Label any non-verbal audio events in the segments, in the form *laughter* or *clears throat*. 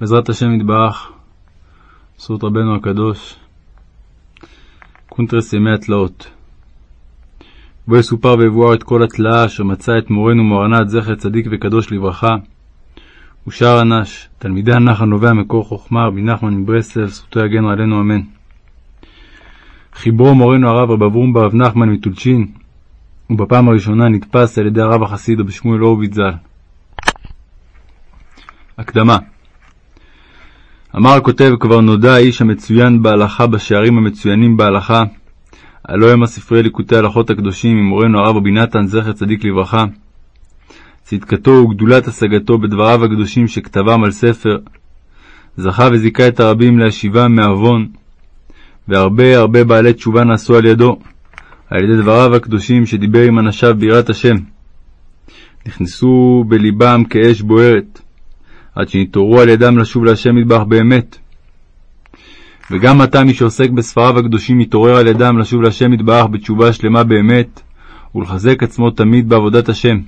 בעזרת השם יתברך, זכות רבנו הקדוש, קונטרס ימי התלאות. בו יסופר ויבואר את כל התלאה אשר מצא את מורנו מוהרנ"ת זכר צדיק וקדוש לברכה, ושאר אנ"ש, תלמידי הנחל הנובע מקור חוכמה, רבי נחמן מברסלב, זכותו יגן עלינו אמן. חיברו מורנו הרב רב אברום ברב נחמן מטולצ'ין, ובפעם הראשונה נדפס על ידי הרב החסיד רבי שמואל הורוביץ ז"ל. הקדמה אמר הכותב כבר נודע האיש המצוין בהלכה בשערים המצוינים בהלכה, הלא הם הספרי ליקוטי הלכות הקדושים ממורנו הרב רבי נתן זכר צדיק לברכה. צדקתו וגדולת השגתו בדבריו הקדושים שכתבם על ספר, זכה וזיכה את הרבים להשיבם מעוון, והרבה הרבה בעלי תשובה נעשו על ידו, על ידי דבריו הקדושים שדיבר עם אנשיו ביראת השם. נכנסו בלבם כאש בוערת, עד שנתעוררו על ידם לשוב להשם מטבח באמת. וגם עתה מי שעוסק בספריו הקדושים מתעורר על ידם לשוב להשם מטבח בתשובה שלמה באמת, ולחזק עצמו תמיד בעבודת השם.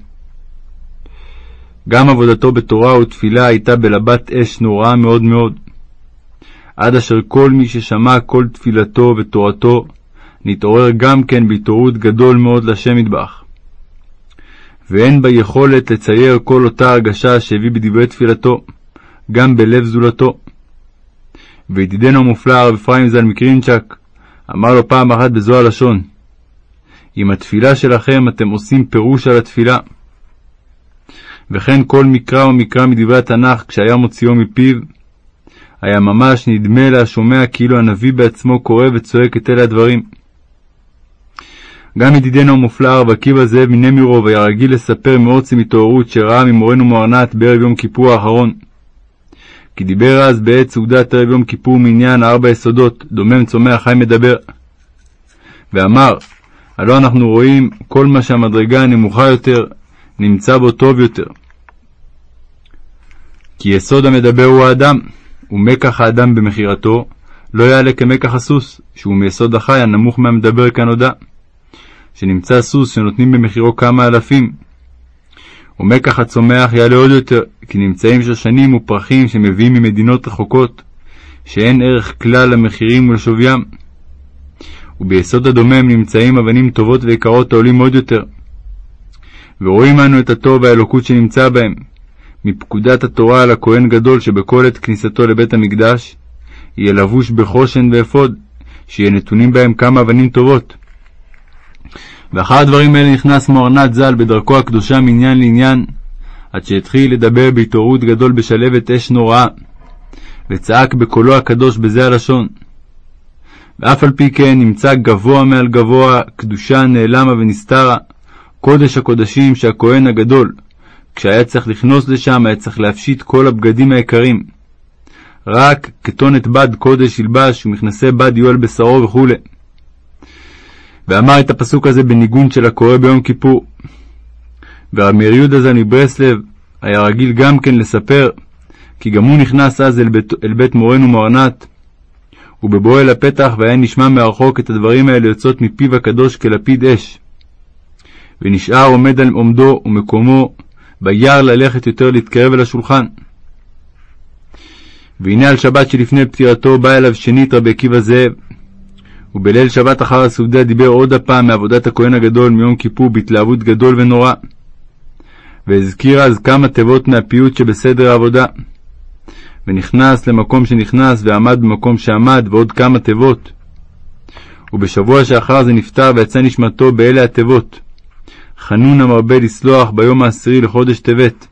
גם עבודתו בתורה ותפילה הייתה בלבת אש נוראה מאוד מאוד. עד אשר כל מי ששמע כל תפילתו ותורתו, נתעורר גם כן בהתעוררות גדול מאוד לשם מטבח. ואין בה יכולת לצייר כל אותה הרגשה שהביא בדברי תפילתו, גם בלב זולתו. וידידנו המופלא הרב אפרים ז"ל מקרינצ'ק אמר לו פעם אחת בזו הלשון: עם התפילה שלכם אתם עושים פירוש על התפילה. וכן כל מקרא ומקרא מדברי התנ"ך, כשהיה מוציאו מפיו, היה ממש נדמה להשומע כאילו הנביא בעצמו קורא וצועק את אלה הדברים. גם ידידנו המופלא הרב עקיבא זאב מנמירוב היה רגיל לספר מעוצם התעוררות שראה ממורנו מוארנת בערב יום כיפור האחרון. כי דיבר אז בעת סעודת ערב יום כיפור מעניין ארבע יסודות, דומם צומח חי מדבר. ואמר, הלא אנחנו רואים כל מה שהמדרגה הנמוכה יותר, נמצא בו טוב יותר. כי יסוד המדבר הוא האדם, ומקח האדם במכירתו, לא יעלה כמקח הסוס, שהוא מיסוד החי הנמוך מהמדבר כנודע. שנמצא סוס שנותנים במחירו כמה אלפים. ומקח הצומח יעלה עוד יותר, כי נמצאים שושנים ופרחים שמביאים ממדינות רחוקות, שאין ערך כלל למחירים ולשוויים. וביסוד הדומם נמצאים אבנים טובות ויקרות העולים עוד יותר. ורואים אנו את הטוב והאלוקות שנמצא בהם, מפקודת התורה על הכהן גדול שבכל עת כניסתו לבית המקדש, יהיה לבוש בחושן ואפוד, שיהיה נתונים בהם כמה אבנים טובות. ואחר הדברים האלה נכנס מוארנת ז"ל בדרכו הקדושה מעניין לעניין, עד שהתחיל לדבר בהתעוררות גדול בשלבת אש נוראה, וצעק בקולו הקדוש בזה הלשון. ואף על פי כן נמצא גבוה מעל גבוה, קדושה נעלמה ונסתרה, קודש הקודשים שהכהן הגדול, כשהיה צריך לכנוס לשם, היה צריך להפשיט כל הבגדים היקרים. רק כתונת בד קודש ילבש ומכנסי בד יהיו על בשרו וכו'. ואמר את הפסוק הזה בניגון של הקורא ביום כיפור. ורבי יהודה ז"ל מברסלב היה רגיל גם כן לספר, כי גם הוא נכנס אז אל בית, אל בית מורנו מוארנת, ובבואו אל הפתח והיה נשמע מרחוק את הדברים האלה יוצאות מפיו הקדוש כלפיד אש. ונשאר עומד על עומדו ומקומו, ביער ללכת יותר להתקרב אל השולחן. והנה על שבת שלפני פטירתו בא אליו שנית רבי עקיבא זאב, ובליל שבת אחר הסעודה דיבר עוד הפעם מעבודת הכהן הגדול מיום כיפור בהתלהבות גדול ונורא. והזכיר אז כמה תיבות מהפיוט שבסדר העבודה. ונכנס למקום שנכנס ועמד במקום שעמד ועוד כמה תיבות. ובשבוע שאחר זה נפטר ויצא נשמתו באלה התיבות. חנון המרבה לסלוח ביום העשירי לחודש טבת.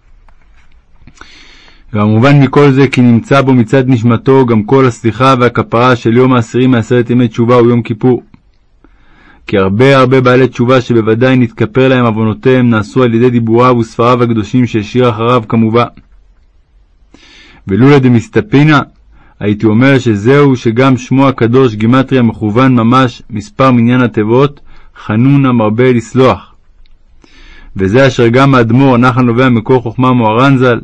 והמובן מכל זה כי נמצא בו מצד נשמתו גם כל הסליחה והכפרה של יום העשירי מעשרת ימי תשובה ויום כיפור. כי הרבה הרבה בעלי תשובה שבוודאי נתכפר להם עוונותיהם נעשו על ידי דיבוריו וספריו הקדושים שהשאיר אחריו כמובן. ולולא דמסתפינה, הייתי אומר שזהו שגם שמו הקדוש גימטריה מכוון ממש מספר מניין התיבות, חנון המרבה לסלוח. וזה אשר גם האדמו"ר הנחל נובע מקור חוכמה מוהר"ן ז"ל,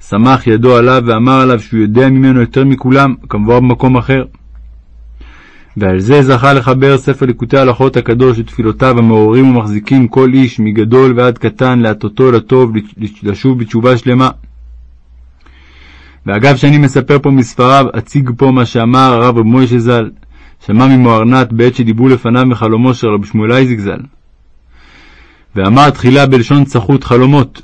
סמך ידו עליו ואמר עליו שהוא יודע ממנו יותר מכולם, כמובן במקום אחר. ועל זה זכה לחבר ספר ליקוטי הלכות הקדוש ותפילותיו המעוררים ומחזיקים כל איש מגדול ועד קטן להטותו לטוב לשוב בתשובה שלמה. ואגב שאני מספר פה מספריו, אציג פה מה שאמר הרב רב מוישה ז"ל, שמע ממוארנת בעת שדיברו לפניו מחלומו של רב שמואל אייזיק ז"ל. ואמר תחילה בלשון צחות חלומות,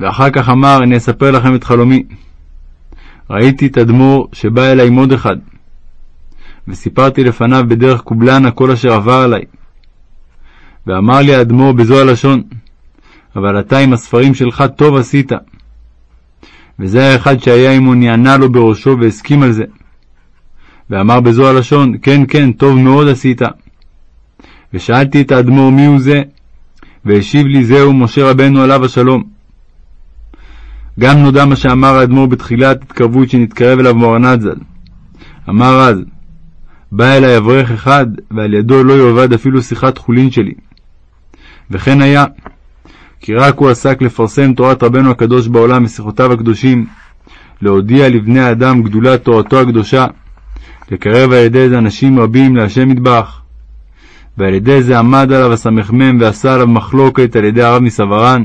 ואחר כך אמר אני אספר לכם את חלומי. ראיתי את אדמו"ר שבא אליי מוד אחד, וסיפרתי לפניו בדרך קובלנה כל אשר עבר עלי. ואמר לי האדמו"ר בזו הלשון, אבל אתה עם הספרים שלך טוב עשית. וזה האחד שהיה עמו נענה לו בראשו והסכים על זה. ואמר בזו הלשון, כן, כן, טוב מאוד עשית. ושאלתי את האדמו"ר מיהו זה, והשיב לי זהו משה רבנו עליו השלום. גם נודע מה שאמר האדמו"ר בתחילת התקרבות שנתקרב אליו מורנת ז"ל. אמר אז, בא אלי אברך אחד, ועל ידו לא יאבד אפילו שיחת חולין שלי. וכן היה, כי רק הוא עסק לפרסם תורת רבנו הקדוש בעולם ושיחותיו הקדושים, להודיע לבני האדם גדולת תורתו הקדושה, לקרב על ידי זה אנשים רבים להשם יתברך. ועל ידי זה עמד עליו הסמ"ם ועשה עליו מחלוקת על ידי הרב מסוורן,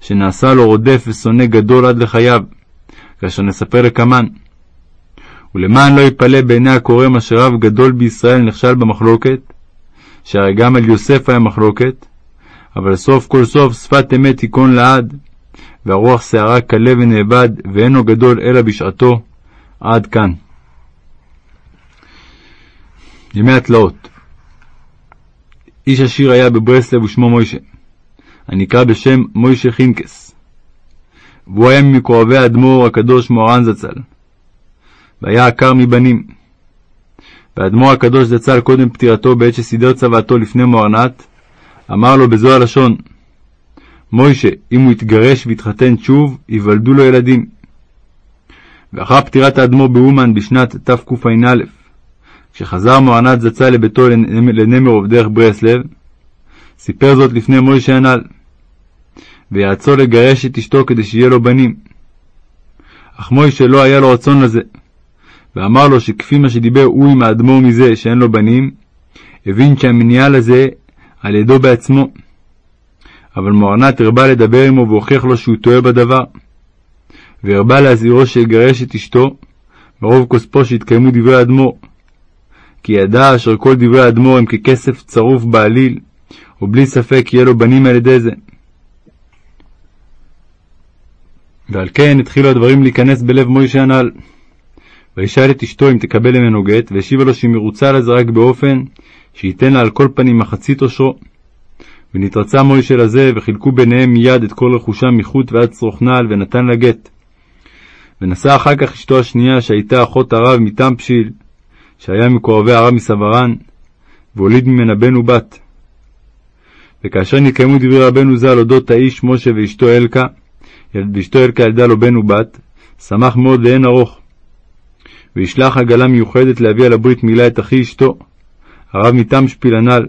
שנעשה לו רודף ושונא גדול עד לחייו, כאשר נספר לקמן. ולמען לא יפלא בעיני הקורא מה שרב גדול בישראל נכשל במחלוקת, שהרי גם על יוסף היה מחלוקת, אבל סוף כל סוף שפת אמת תיכון לעד, והרוח שערה כלה ונאבד, ואינו גדול אלא בשעתו. עד כאן. ימי התלאות איש עשיר היה בברסלב ושמו מוישה, הנקרא בשם מוישה חינקס, והוא היה ממקורבי האדמו"ר הקדוש מוהר"ן זצ"ל, והיה עקר מבנים. והאדמו"ר הקדוש זצ"ל קודם פטירתו בעת שסידר צוואתו לפני מוהרנת, אמר לו בזו הלשון, מוישה, אם הוא יתגרש ויתחתן שוב, ייוולדו לו ילדים. ואחר פטירת האדמו"ר באומן בשנת תקע"א, כשחזר מוהרנת זצ"ל לביתו לנמרוב דרך ברסלב, סיפר זאת לפני מוישה הנ"ל, ויעצו לגרש את אשתו כדי שיהיה לו בנים. אך מוישה לא היה לו רצון לזה, ואמר לו שכפי מה שדיבר הוא עם האדמו"ר מזה שאין לו בנים, הבין שהמניעה לזה על ידו בעצמו. אבל מוארנת הרבה לדבר עמו והוכיח לו שהוא טועה בדבר. והרבה להזהירו שיגרש את אשתו, ברוב כוספו שהתקיימו דברי האדמו"ר. כי ידע אשר כל דברי האדמו"ר הם ככסף צרוף בעליל, ובלי ספק יהיה לו בנים על ידי זה. ועל כן התחילו הדברים להיכנס בלב מוישה הנ"ל. וישאל את אשתו אם תקבל ממנו גט, והשיבה לו שהיא מרוצה לזה רק באופן שייתן לה על כל פנים מחצית עושרו. ונתרצה מוישה לזה, וחילקו ביניהם מיד את כל רכושם מחוט ועד צרוכנל, ונתן לה גט. ונשא אחר כך אשתו השנייה, שהייתה אחות הרב מטעם פשיל, שהיה מקורבי הרב מסוורן, והוליד ממנה בן ובת. וכאשר נקיימו דברי רבנו ז"ל אודות האיש משה ואשתו אלקה, ואשתו אלקה ילדה לו בן ובת, שמח מאוד לאין ארוך. וישלח עגלה מיוחדת להביא על הברית מילה את אחי אשתו, הרב מטעם שפיל הנ"ל,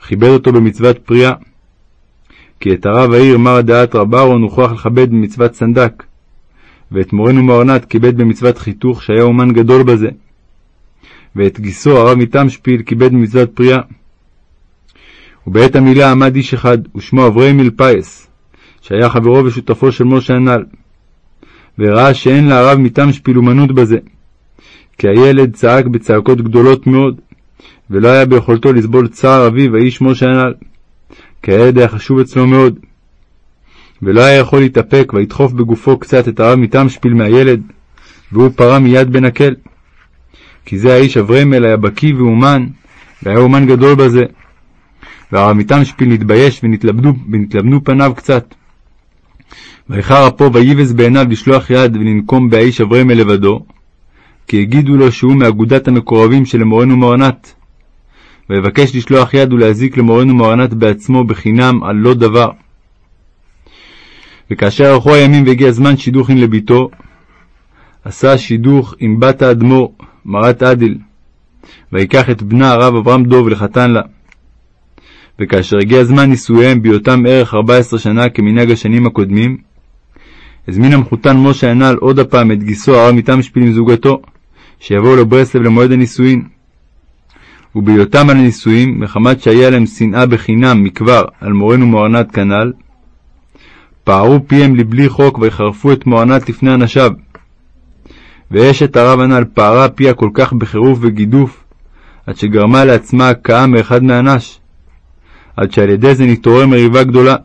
וכיבד אותו במצוות פריאה. כי את הרב העיר מר דעת רב אהרון הוכרח לכבד במצוות סנדק, ואת מורנו מארנת כיבד במצוות חיתוך, שהיה אומן גדול בזה. ואת גיסו הרב שפיל כיבד במצוות פריאה. ובעת המילה עמד איש אחד, ושמו אברהם מלפייס, שהיה חברו ושותפו של משה הנ"ל, וראה שאין להרב מטעם שפיל אומנות בזה, כי הילד צעק בצעקות גדולות מאוד, ולא היה ביכולתו לסבול צער אביו, האיש משה הנ"ל, כי הילד היה חשוב אצלו מאוד. ולא היה יכול להתאפק, וידחוף בגופו קצת את הרב מטעם שפיל מהילד, והוא פרה מיד בנקל. כי זה האיש אברמל היה בקיא ואומן, והיה אומן גדול בזה. והרב מטעם שפיל נתבייש ונתלבנו פניו קצת. ואיחר אפו ויבז בעיניו לשלוח יד ולנקום באיש אברמל לבדו, כי הגידו לו שהוא מאגודת המקורבים של מורנו מורנת. ויבקש לשלוח יד ולהזיק למורנו מורנת בעצמו בחינם על לא דבר. וכאשר ערכו הימים והגיע זמן שידוכין לביתו, עשה שידוך עם בת האדמו"ר, מרת עדיל, ויקח את בנה הרב אברהם דוב לחתן לה. וכאשר הגיע זמן נישואיהם בהיותם ערך ארבע עשרה שנה כמנהג השנים הקודמים, הזמין המחותן משה הנ"ל עוד הפעם את גיסו הרב מטעם שפיל עם זוגתו, שיבואו לברסלב למועד הנישואין. ובהיותם על הנישואין, מחמת שהיה להם שנאה בחינם מכבר על מורנו מוארנת כנ"ל, פערו פיהם לבלי חוק ויחרפו את מוארנת לפני אנשיו. ואשת הרב הנ"ל פערה פיה כל כך בחירוף וגידוף, עד שגרמה לעצמה הכאה מאחד מהנש, עד שעל ידי זה נתעורר מריבה גדולה.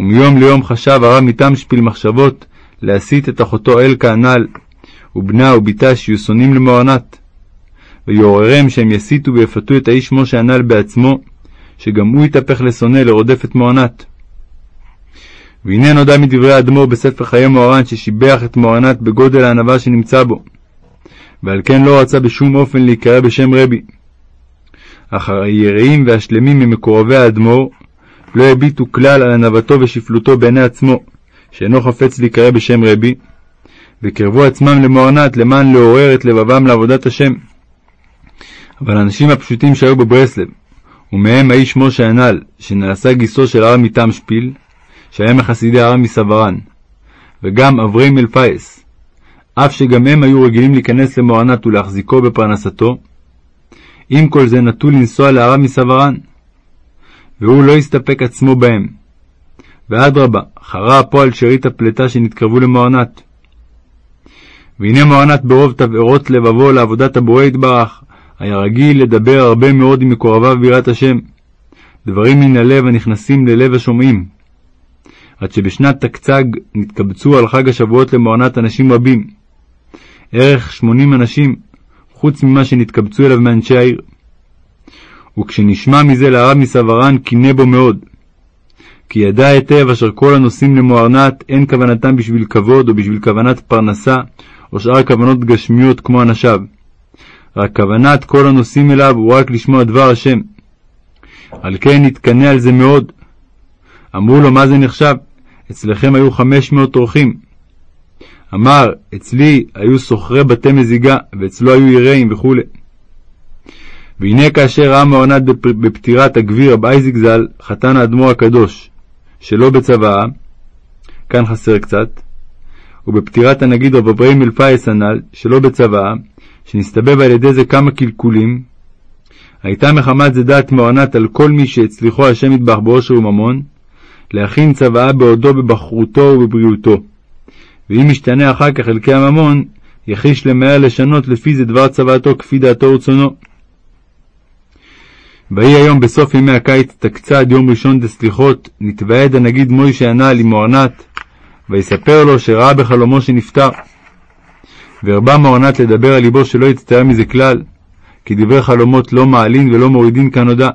ומיום ליום חשב הרב מתמשפיל מחשבות להסית את אחותו אלקה הנ"ל, ובנה ובתה שיהיו שונאים למוארנת. ויעוררם שהם יסיתו ויפתו את האיש משה הנ"ל בעצמו, שגם הוא יתהפך לשונא לרודף את מוארנת. והנה נודע מדברי האדמו"ר בספר חיי מוהר"ן ששיבח את מוהר"נת בגודל הענווה שנמצא בו, ועל כן לא רצה בשום אופן להיקרא בשם רבי. אך היראים והשלמים ממקורבי האדמו"ר לא הביטו כלל על ענוותו ושפלותו בעיני עצמו, שאינו חפץ להיקרא בשם רבי, וקרבו עצמם למוהר"נת למען לעורר את לבבם לעבודת השם. אבל האנשים הפשוטים שהיו בברסלב, ומהם האיש משה הנ"ל, שנעשה גיסו של הרב מטעם שפיל, שהיה מחסידי הרב מסווארן, וגם אברי מלפייס, אף שגם הם היו רגילים להיכנס למוענת ולהחזיקו בפרנסתו, עם כל זה נטו לנסוע להרב מסווארן, והוא לא הסתפק עצמו בהם. ואדרבה, חרה הפועל שארית הפלטה שנתקרבו למוענת. והנה מוענת ברוב תבערות לבבו לעבודת הבורא יתברך, היה רגיל לדבר הרבה מאוד עם מקורביו ביראת השם, דברים מן הלב הנכנסים ללב השומעים. עד שבשנת תקצ"ג נתקבצו על חג השבועות למוענת אנשים רבים, ערך שמונים אנשים, חוץ ממה שנתקבצו אליו מאנשי העיר. וכשנשמע מזה לרב מסווארן, קינא בו מאוד. כי ידע היטב אשר כל הנושאים למוארנת אין כוונתם בשביל כבוד או בשביל כוונת פרנסה או שאר כוונות גשמיות כמו אנשיו. רק כוונת כל הנושאים אליו הוא רק לשמוע דבר השם. על כן נתקנא על זה מאוד. אמרו לו מה זה נחשב? אצלכם היו חמש מאות אורחים. אמר, אצלי היו סוחרי בתי מזיגה, ואצלו היו יראים וכו'. והנה כאשר ראה מעונת בפטירת הגביר רב אייזיק ז"ל, חתן האדמו"ר הקדוש, שלא בצוואה, כאן חסר קצת, ובפטירת הנגיד רב אברהם אלפייס הנ"ל, שלא בצוואה, שנסתבב על ידי זה כמה קלקולים, הייתה מחמת זה דעת מעונת על כל מי שהצליחו השם יטבח באושר וממון, להכין צוואה בעודו בבחרותו ובבריאותו. ואם ישתנה אחר כך חלקי הממון, יחיש למהר לשנות לפי זה דבר צוואתו כפי דעתו ורצונו. ויהי היום בסוף ימי הקיץ תקצה עד יום ראשון דסליחות, נתוועד הנגיד מוישה הנ"ל עם מוארנת, ויספר לו שראה בחלומו שנפטר. והרבה מוארנת לדבר על ליבו שלא יצטער מזה כלל, כי דברי חלומות לא מעלין ולא מורידין כנודע.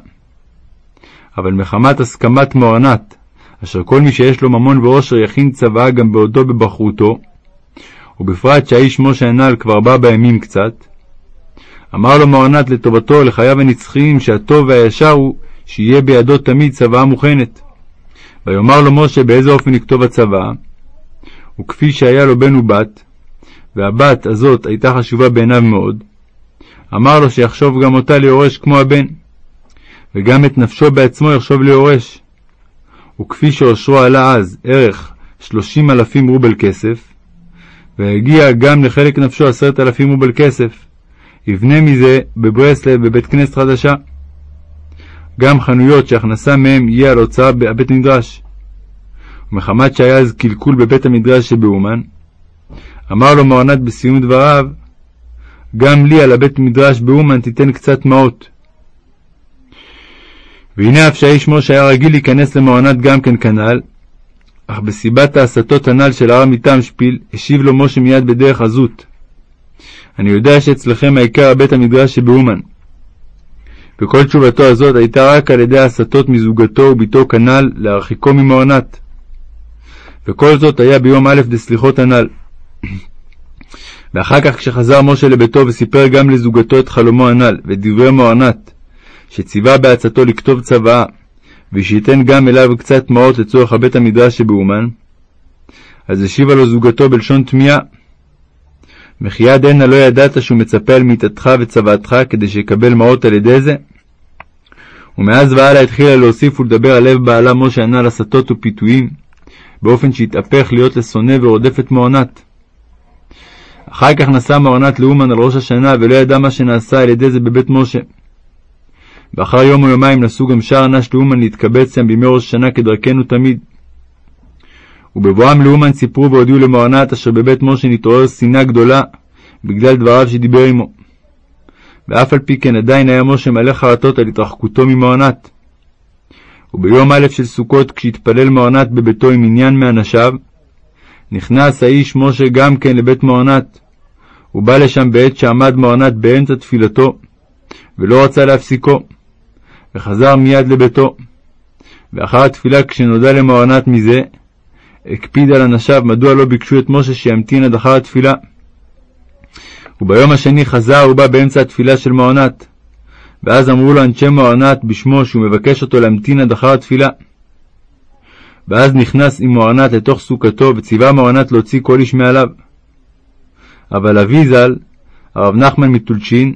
אבל מחמת הסכמת מוארנת, אשר כל מי שיש לו ממון ועושר יכין צוואה גם בעודו בבחרותו, ובפרט שהאיש משה הנ"ל כבר בא בימים קצת, אמר לו מוארנת לטובתו לחייו הנצחיים שהטוב והישר הוא שיהיה בידו תמיד צוואה מוכנת. ויאמר לו משה באיזה אופן יכתוב הצוואה, וכפי שהיה לו בן ובת, והבת הזאת הייתה חשובה בעיניו מאוד, אמר לו שיחשוב גם אותה ליורש כמו הבן, וגם את נפשו בעצמו יחשוב ליורש. וכפי שאושרו עלה אז ערך שלושים אלפים רובל כסף, והגיע גם לחלק נפשו עשרת אלפים רובל כסף, יבנה מזה בברסלב בבית כנסת חדשה. גם חנויות שהכנסה מהם יהיה על הוצאה בבית מדרש. ומחמת שהיה אז קלקול בבית המדרש שבאומן, אמר לו מרנת בסיום דבריו, גם לי על הבית מדרש באומן תיתן קצת מעות. והנה אף שהאיש משה היה רגיל להיכנס למעונת גם כן כנ"ל, אך בסיבת ההסתות הנ"ל של הרב מטעם שפיל, השיב לו משה מיד בדרך עזות. אני יודע שאצלכם העיקר הבית המדרש שבאומן. וכל תשובתו הזאת הייתה רק על ידי הסתות מזוגתו וביתו כנ"ל להרחיקו ממעונת. וכל זאת היה ביום א' דסליחות הנ"ל. *clears throat* ואחר כך כשחזר משה לביתו וסיפר גם לזוגתו את חלומו הנ"ל ואת דברי מוענת, שציווה בעצתו לכתוב צוואה, ושייתן גם אליו קצת מעות לצורך הבית המדרש שבאומן, אז השיבה לו זוגתו בלשון תמיהה. מחיה דנא לא ידעת שהוא מצפה על מיתתך וצוואתך כדי שיקבל מעות על ידי זה? ומאז והלאה התחילה להוסיף ולדבר על לב בעלה משה הנ"ל הסתות ופיתויים, באופן שהתהפך להיות לשונא ורודף את מעונת. אחר כך נסע מעונת לאומן על ראש השנה, ולא ידע מה שנעשה על ידי זה בבית משה. ואחר יום או יומיים נסעו גם שאר אנש לאומן להתקבץ שם בימי ראש השנה כדרכנו תמיד. ובבואם לאומן סיפרו והודיעו למוארנת אשר בבית משה נתעורר שנאה גדולה בגלל דבריו שדיבר עמו. ואף על פי כן עדיין היה משה מלא חרטות על התרחקותו ממוארנת. וביום א' של סוכות, כשהתפלל מוארנת בביתו עם עניין מאנשיו, נכנס האיש משה גם כן לבית מוארנת. הוא בא לשם בעת שעמד מוארנת באמצע תפילתו, ולא רצה להפסיקו, וחזר מיד לביתו. ואחר התפילה, כשנודע למוארנת מזה, הקפיד על אנשיו מדוע לא ביקשו את משה שימתין עד אחר התפילה. וביום השני חזר ובא באמצע התפילה של מוארנת. ואז אמרו לו אנשי מוארנת בשמו שהוא מבקש אותו להמתין עד אחר התפילה. ואז נכנס עם מוארנת לתוך סוכתו, וציווה מוארנת להוציא כל איש מעליו. אבל אבי ז"ל, הרב נחמן מטולשין,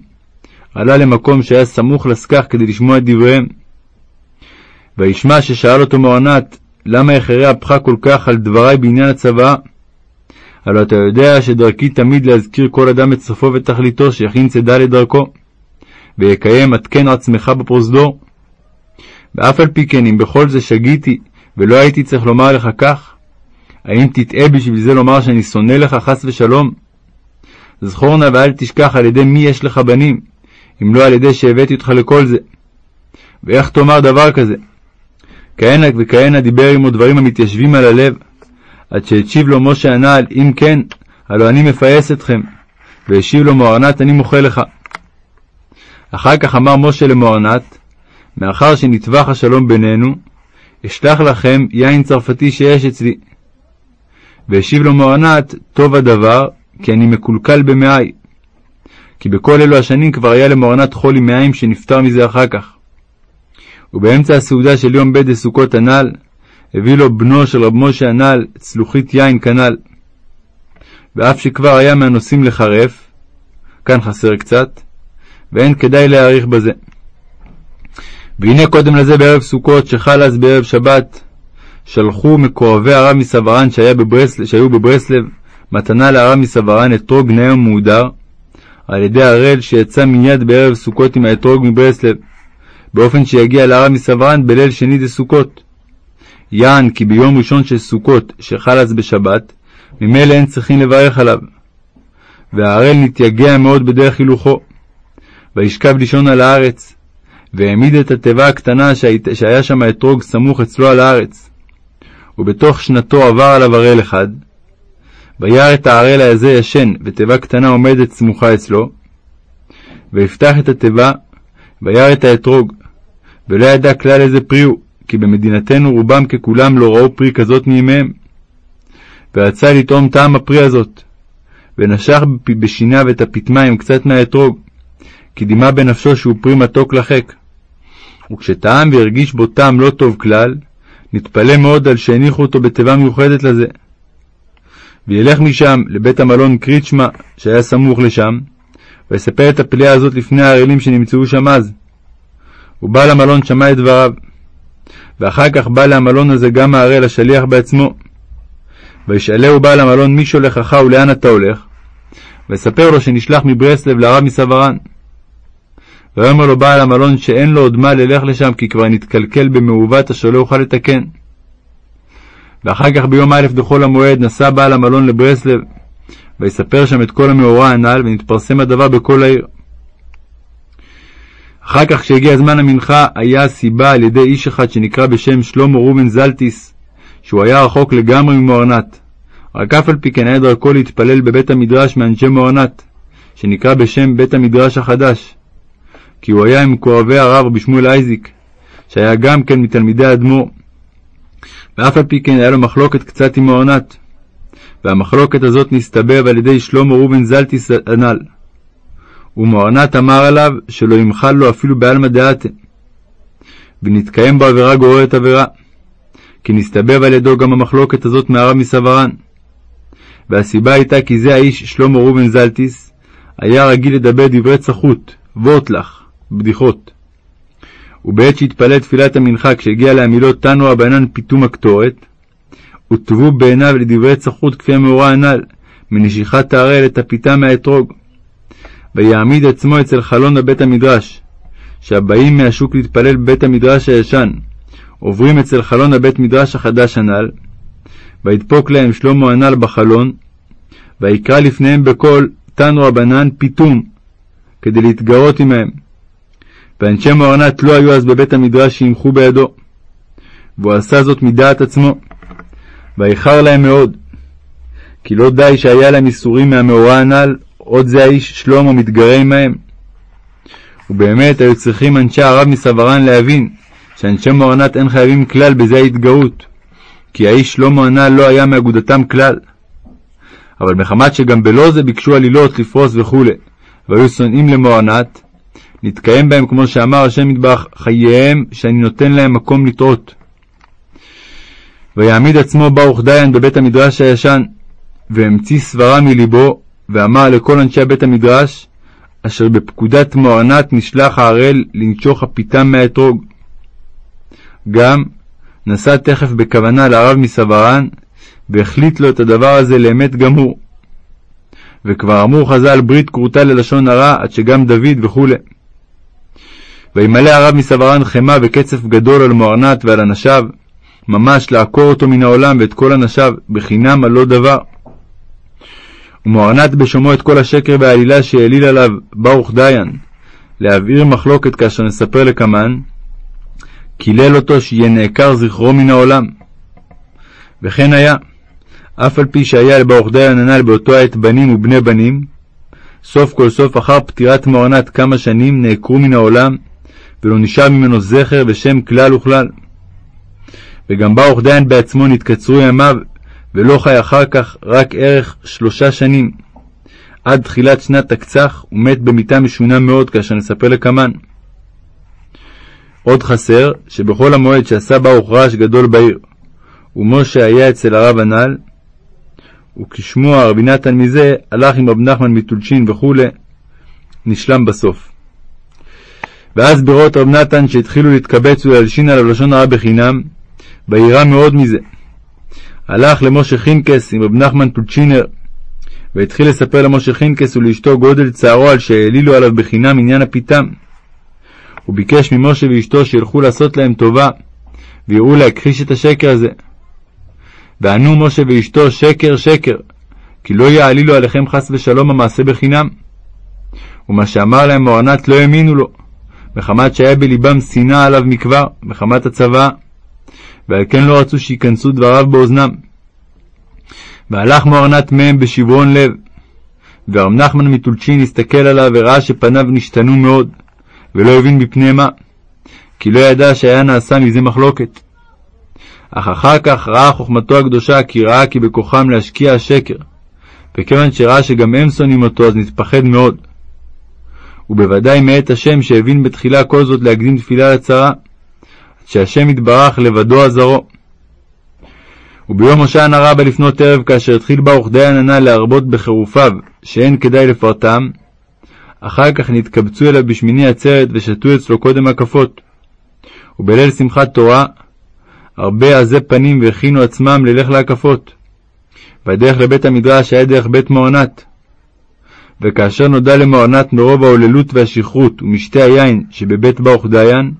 עלה למקום שהיה סמוך לסכך כדי לשמוע את דבריהם. וישמע ששאל אותו מוארנת, למה יחרה אפך כל כך על דברי בעניין הצוואה? הלא אתה יודע שדרכי תמיד להזכיר כל אדם את סופו ותכליתו, שיכין צידה לדרכו, ויקיים עדכן עצמך בפרוזדור. ואף על פי כן, אם בכל זה שגיתי, ולא הייתי צריך לומר לך כך, האם תטעה בשביל זה לומר שאני שונא לך חס ושלום? זכור נא ואל תשכח על ידי מי יש לך בנים, אם לא על ידי שהבאתי אותך לכל זה. ואיך תאמר דבר כזה? כהנה וכהנה דיבר עמו דברים המתיישבים על הלב, עד שהשיב לו משה הנעל, אם כן, הלא אני מפייס אתכם. והשיב לו מוארנת, אני מוחה לך. אחר כך אמר משה למוארנת, מאחר שנטווח השלום בינינו, אשלח לכם יין צרפתי שיש אצלי. והשיב לו מוארנת, טוב הדבר, כי אני מקולקל במעי. כי בכל אלו השנים כבר היה למוארנת חולי מעיים שנפטר מזה אחר כך. ובאמצע הסעודה של יום בית דסוכות הנ"ל, הביא לו בנו של רב משה הנ"ל צלוחית יין כנ"ל. ואף שכבר היה מהנוסעים לחרף, כאן חסר קצת, ואין כדאי להאריך בזה. והנה קודם לזה בערב סוכות, שחל אז בערב שבת, שלחו מקורבי הרב מסוורן שהיה בברסל, שהיו בברסלב, מתנה להרב מסוורן אתרוג נאה ומהודר, על ידי הראל שיצא מיד בערב סוכות עם האתרוג מברסלב, באופן שיגיע להרב מסוורן בליל שני דסוכות. יען כי ביום ראשון של סוכות, שחל אז בשבת, ממילא אין צריכים לברך עליו. וההראל נתייגע מאוד בדרך הילוכו. וישכב לישון על הארץ, והעמיד את התיבה הקטנה שהיה שם אתרוג סמוך אצלו על הארץ. ובתוך שנתו עבר עליו הראל אחד, וירא את הערל הזה ישן, ותיבה קטנה עומדת סמוכה אצלו, ויפתח את התיבה, וירא את האתרוג, ולא ידע כלל איזה פרי הוא, כי במדינתנו רובם ככולם לא ראו פרי כזאת מימיהם. ורצה לטעום טעם הפרי הזאת, ונשך בשיניו את הפטמה עם קצת מהאתרוג, כי דימה בנפשו שהוא פרי מתוק לחק. וכשטעם והרגיש בו טעם לא טוב כלל, נתפלא מאוד על שהניחו אותו בתיבה מיוחדת לזה. וילך משם לבית המלון קריצ'מה, שהיה סמוך לשם, ויספר את הפליאה הזאת לפני הערלים שנמצאו שם אז. ובעל המלון שמע את דבריו. ואחר כך בא למלון הזה גם הערל השליח בעצמו. וישאלהו בעל המלון מי שולחך ולאן אתה הולך? ויספר לו שנשלח מברסלב לרב מסוורן. ויאמר לו בעל המלון שאין לו עוד מה ללך לשם כי כבר נתקלקל במעוות אשר לא יוכל לתקן. ואחר כך ביום א' דחול המועד נסע בעל המלון לברסלב, ויספר שם את כל המאורע הנ"ל, ונתפרסם הדבר בכל העיר. אחר כך, כשהגיע זמן המנחה, היה סיבה על ידי איש אחד שנקרא בשם שלמה ראובן זלטיס, שהוא היה רחוק לגמרי ממוארנת. רק אף על פי כן היה דרכו להתפלל בבית המדרש מאנשי מוארנת, שנקרא בשם בית המדרש החדש. כי הוא היה עם מקורבי הרב רבי שמואל אייזיק, שהיה גם כן מתלמידי האדמו"ר. ואף על פי כן היה לו מחלוקת קצת עם מוארנת. והמחלוקת הזאת נסתבר על ידי שלמה ראובן זלטיס הנ"ל. ומוארנת אמר עליו שלא ימחל לו אפילו בעלמא דעתה. ונתקיים בו עבירה גוררת עבירה. כי נסתבר על ידו גם המחלוקת הזאת מהרב מסוורן. והסיבה הייתה כי זה האיש שלמה ראובן זלטיס היה רגיל לדבר דברי צחות, וורטלח, בדיחות. ובעת שהתפלל תפילת המנחה כשהגיע להמילות תנו רבנן פיתום הקטורת, הוטבו בעיניו לדברי צחות כפי המאורע הנ"ל, מנשיכת ההראל את הפיתה מהאתרוג. ויעמיד עצמו אצל חלון בבית המדרש, שהבאים מהשוק להתפלל בבית המדרש הישן, עוברים אצל חלון הבית מדרש החדש הנ"ל, וידפוק להם שלמה הנ"ל בחלון, ויקרא לפניהם בקול תנו רבנן פיתום, כדי להתגרות עמהם. ואנשי מוארנת לא היו אז בבית המדרש שימחו בידו, והוא עשה זאת מדעת עצמו, ואיחר להם מאוד, כי לא די שהיה להם איסורים מהמאורע הנ"ל, עוד זה האיש שלמה מתגרה עמהם. ובאמת היו צריכים אנשי הרב מסוורן להבין שאנשי מוארנת אין חייבים כלל בזה ההתגרות, כי האיש שלמה הנ"ל לא היה מאגודתם כלל. אבל מחמת שגם בלא זה ביקשו עלילות לפרוס וכו', והיו שונאים למוארנת, נתקיים בהם, כמו שאמר השם מטבח, חייהם שאני נותן להם מקום לטעות. ויעמיד עצמו ברוך דיין בבית המדרש הישן, והמציא סברה מליבו, ואמר לכל אנשי בית המדרש, אשר בפקודת מוארנת נשלח הערל לנשוך הפיתם מהאתרוג. גם נסע תכף בכוונה לרב מסוורן, והחליט לו את הדבר הזה לאמת גמור. וכבר אמרו חז"ל ברית כרותה ללשון הרע, עד שגם דוד וכו'. וימלא הרב מסוורן חמא וקצף גדול על מוארנת ועל אנשיו, ממש לעקור אותו מן העולם ואת כל אנשיו, בחינם על לא דבר. ומוארנת בשומעו את כל השקר והעלילה שהעליל עליו ברוך דיין, להבעיר מחלוקת כאשר נספר לקמן, קילל אותו שיהיה נעקר זכרו מן העולם. וכן היה, אף על פי שהיה לברוך דיין הנ"ל באותו העת בנים ובני בנים, סוף כל סוף אחר פטירת מוארנת כמה שנים נעקרו מן העולם, ולא נשאר ממנו זכר ושם כלל וכלל. וגם ברוך דיין בעצמו נתקצרו ימיו, ולא חי אחר כך רק ערך שלושה שנים. עד תחילת שנת תקצח, הוא מת במיתה משונה מאוד, כאשר נספר לקמן. עוד חסר, שבכל המועד שעשה ברוך רעש גדול בעיר, ומשה היה אצל הרב הנ"ל, וכשמוע רבי נתן מזה, הלך עם רב נחמן מטולשין וכו', נשלם בסוף. ואז בראות רב נתן שהתחילו להתקבץ ולהלשין עליו לשון הרע בחינם, וירא מאוד מזה. הלך למשה חינקס עם רב נחמן טולצ'ינר, והתחיל לספר למשה חינקס ולאשתו גודל צערו על שהעלילו עליו בחינם עניין הפיתם. הוא ביקש ממשה ואשתו שילכו לעשות להם טובה, ויראו להכחיש את השקר הזה. וענו משה ואשתו שקר שקר, כי לא יעלילו עליכם חס ושלום המעשה בחינם. ומה שאמר להם מוארנת לא האמינו לו, מחמת שהיה בלבם שנאה עליו מכבר, מחמת הצבא, ועל כן לא רצו שייכנסו דבריו באוזנם. והלך מוארנת מהם בשברון לב, ורב נחמן מטולצ'ין הסתכל עליו וראה שפניו נשתנו מאוד, ולא הבין מפני מה, כי לא ידע שהיה נעשה מזה מחלוקת. אך אחר כך ראה חוכמתו הקדושה, כי ראה כי בכוחם להשקיע השקר, וכיוון שראה שגם הם שונאים אותו, אז נתפחד מאוד. ובוודאי מאת השם שהבין בתחילה כל זאת להקדים תפילה לצרה, שהשם יתברך לבדו עזרו. וביום הושענא רבה לפנות ערב, כאשר התחיל ברוך דיין הנ"ל להרבות בחירופיו, שאין כדאי לפרטם, אחר כך נתקבצו אליו בשמיני עצרת ושתו אצלו קודם הקפות. ובליל שמחת תורה, הרבה עזי פנים והכינו עצמם ללך להקפות. והדרך לבית המדרש היה דרך בית מוארנת. וכאשר נודע למוארנת מרוב ההוללות והשכרות ומשתה היין שבבית ברוך דיין,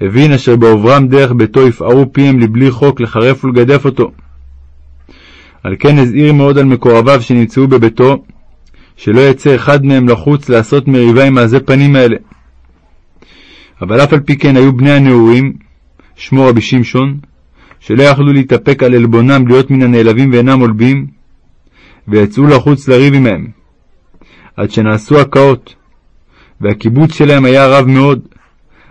הבין אשר בעוברם דרך ביתו יפערו פיהם לבלי חוק לחרף ולגדף אותו. על כן הזהיר מאוד על מקורביו שנמצאו בביתו, שלא יצא אחד מהם לחוץ לעשות מריבה עם מעזי פנים האלה. אבל אף על פי כן היו בני הנעורים, שמו רבי שמשון, שלא יכלו להתאפק על עלבונם להיות מן הנעלבים ואינם עולבים, ויצאו לחוץ לריב עמהם, עד שנעשו הקאות, והקיבוץ שלהם היה רב מאוד,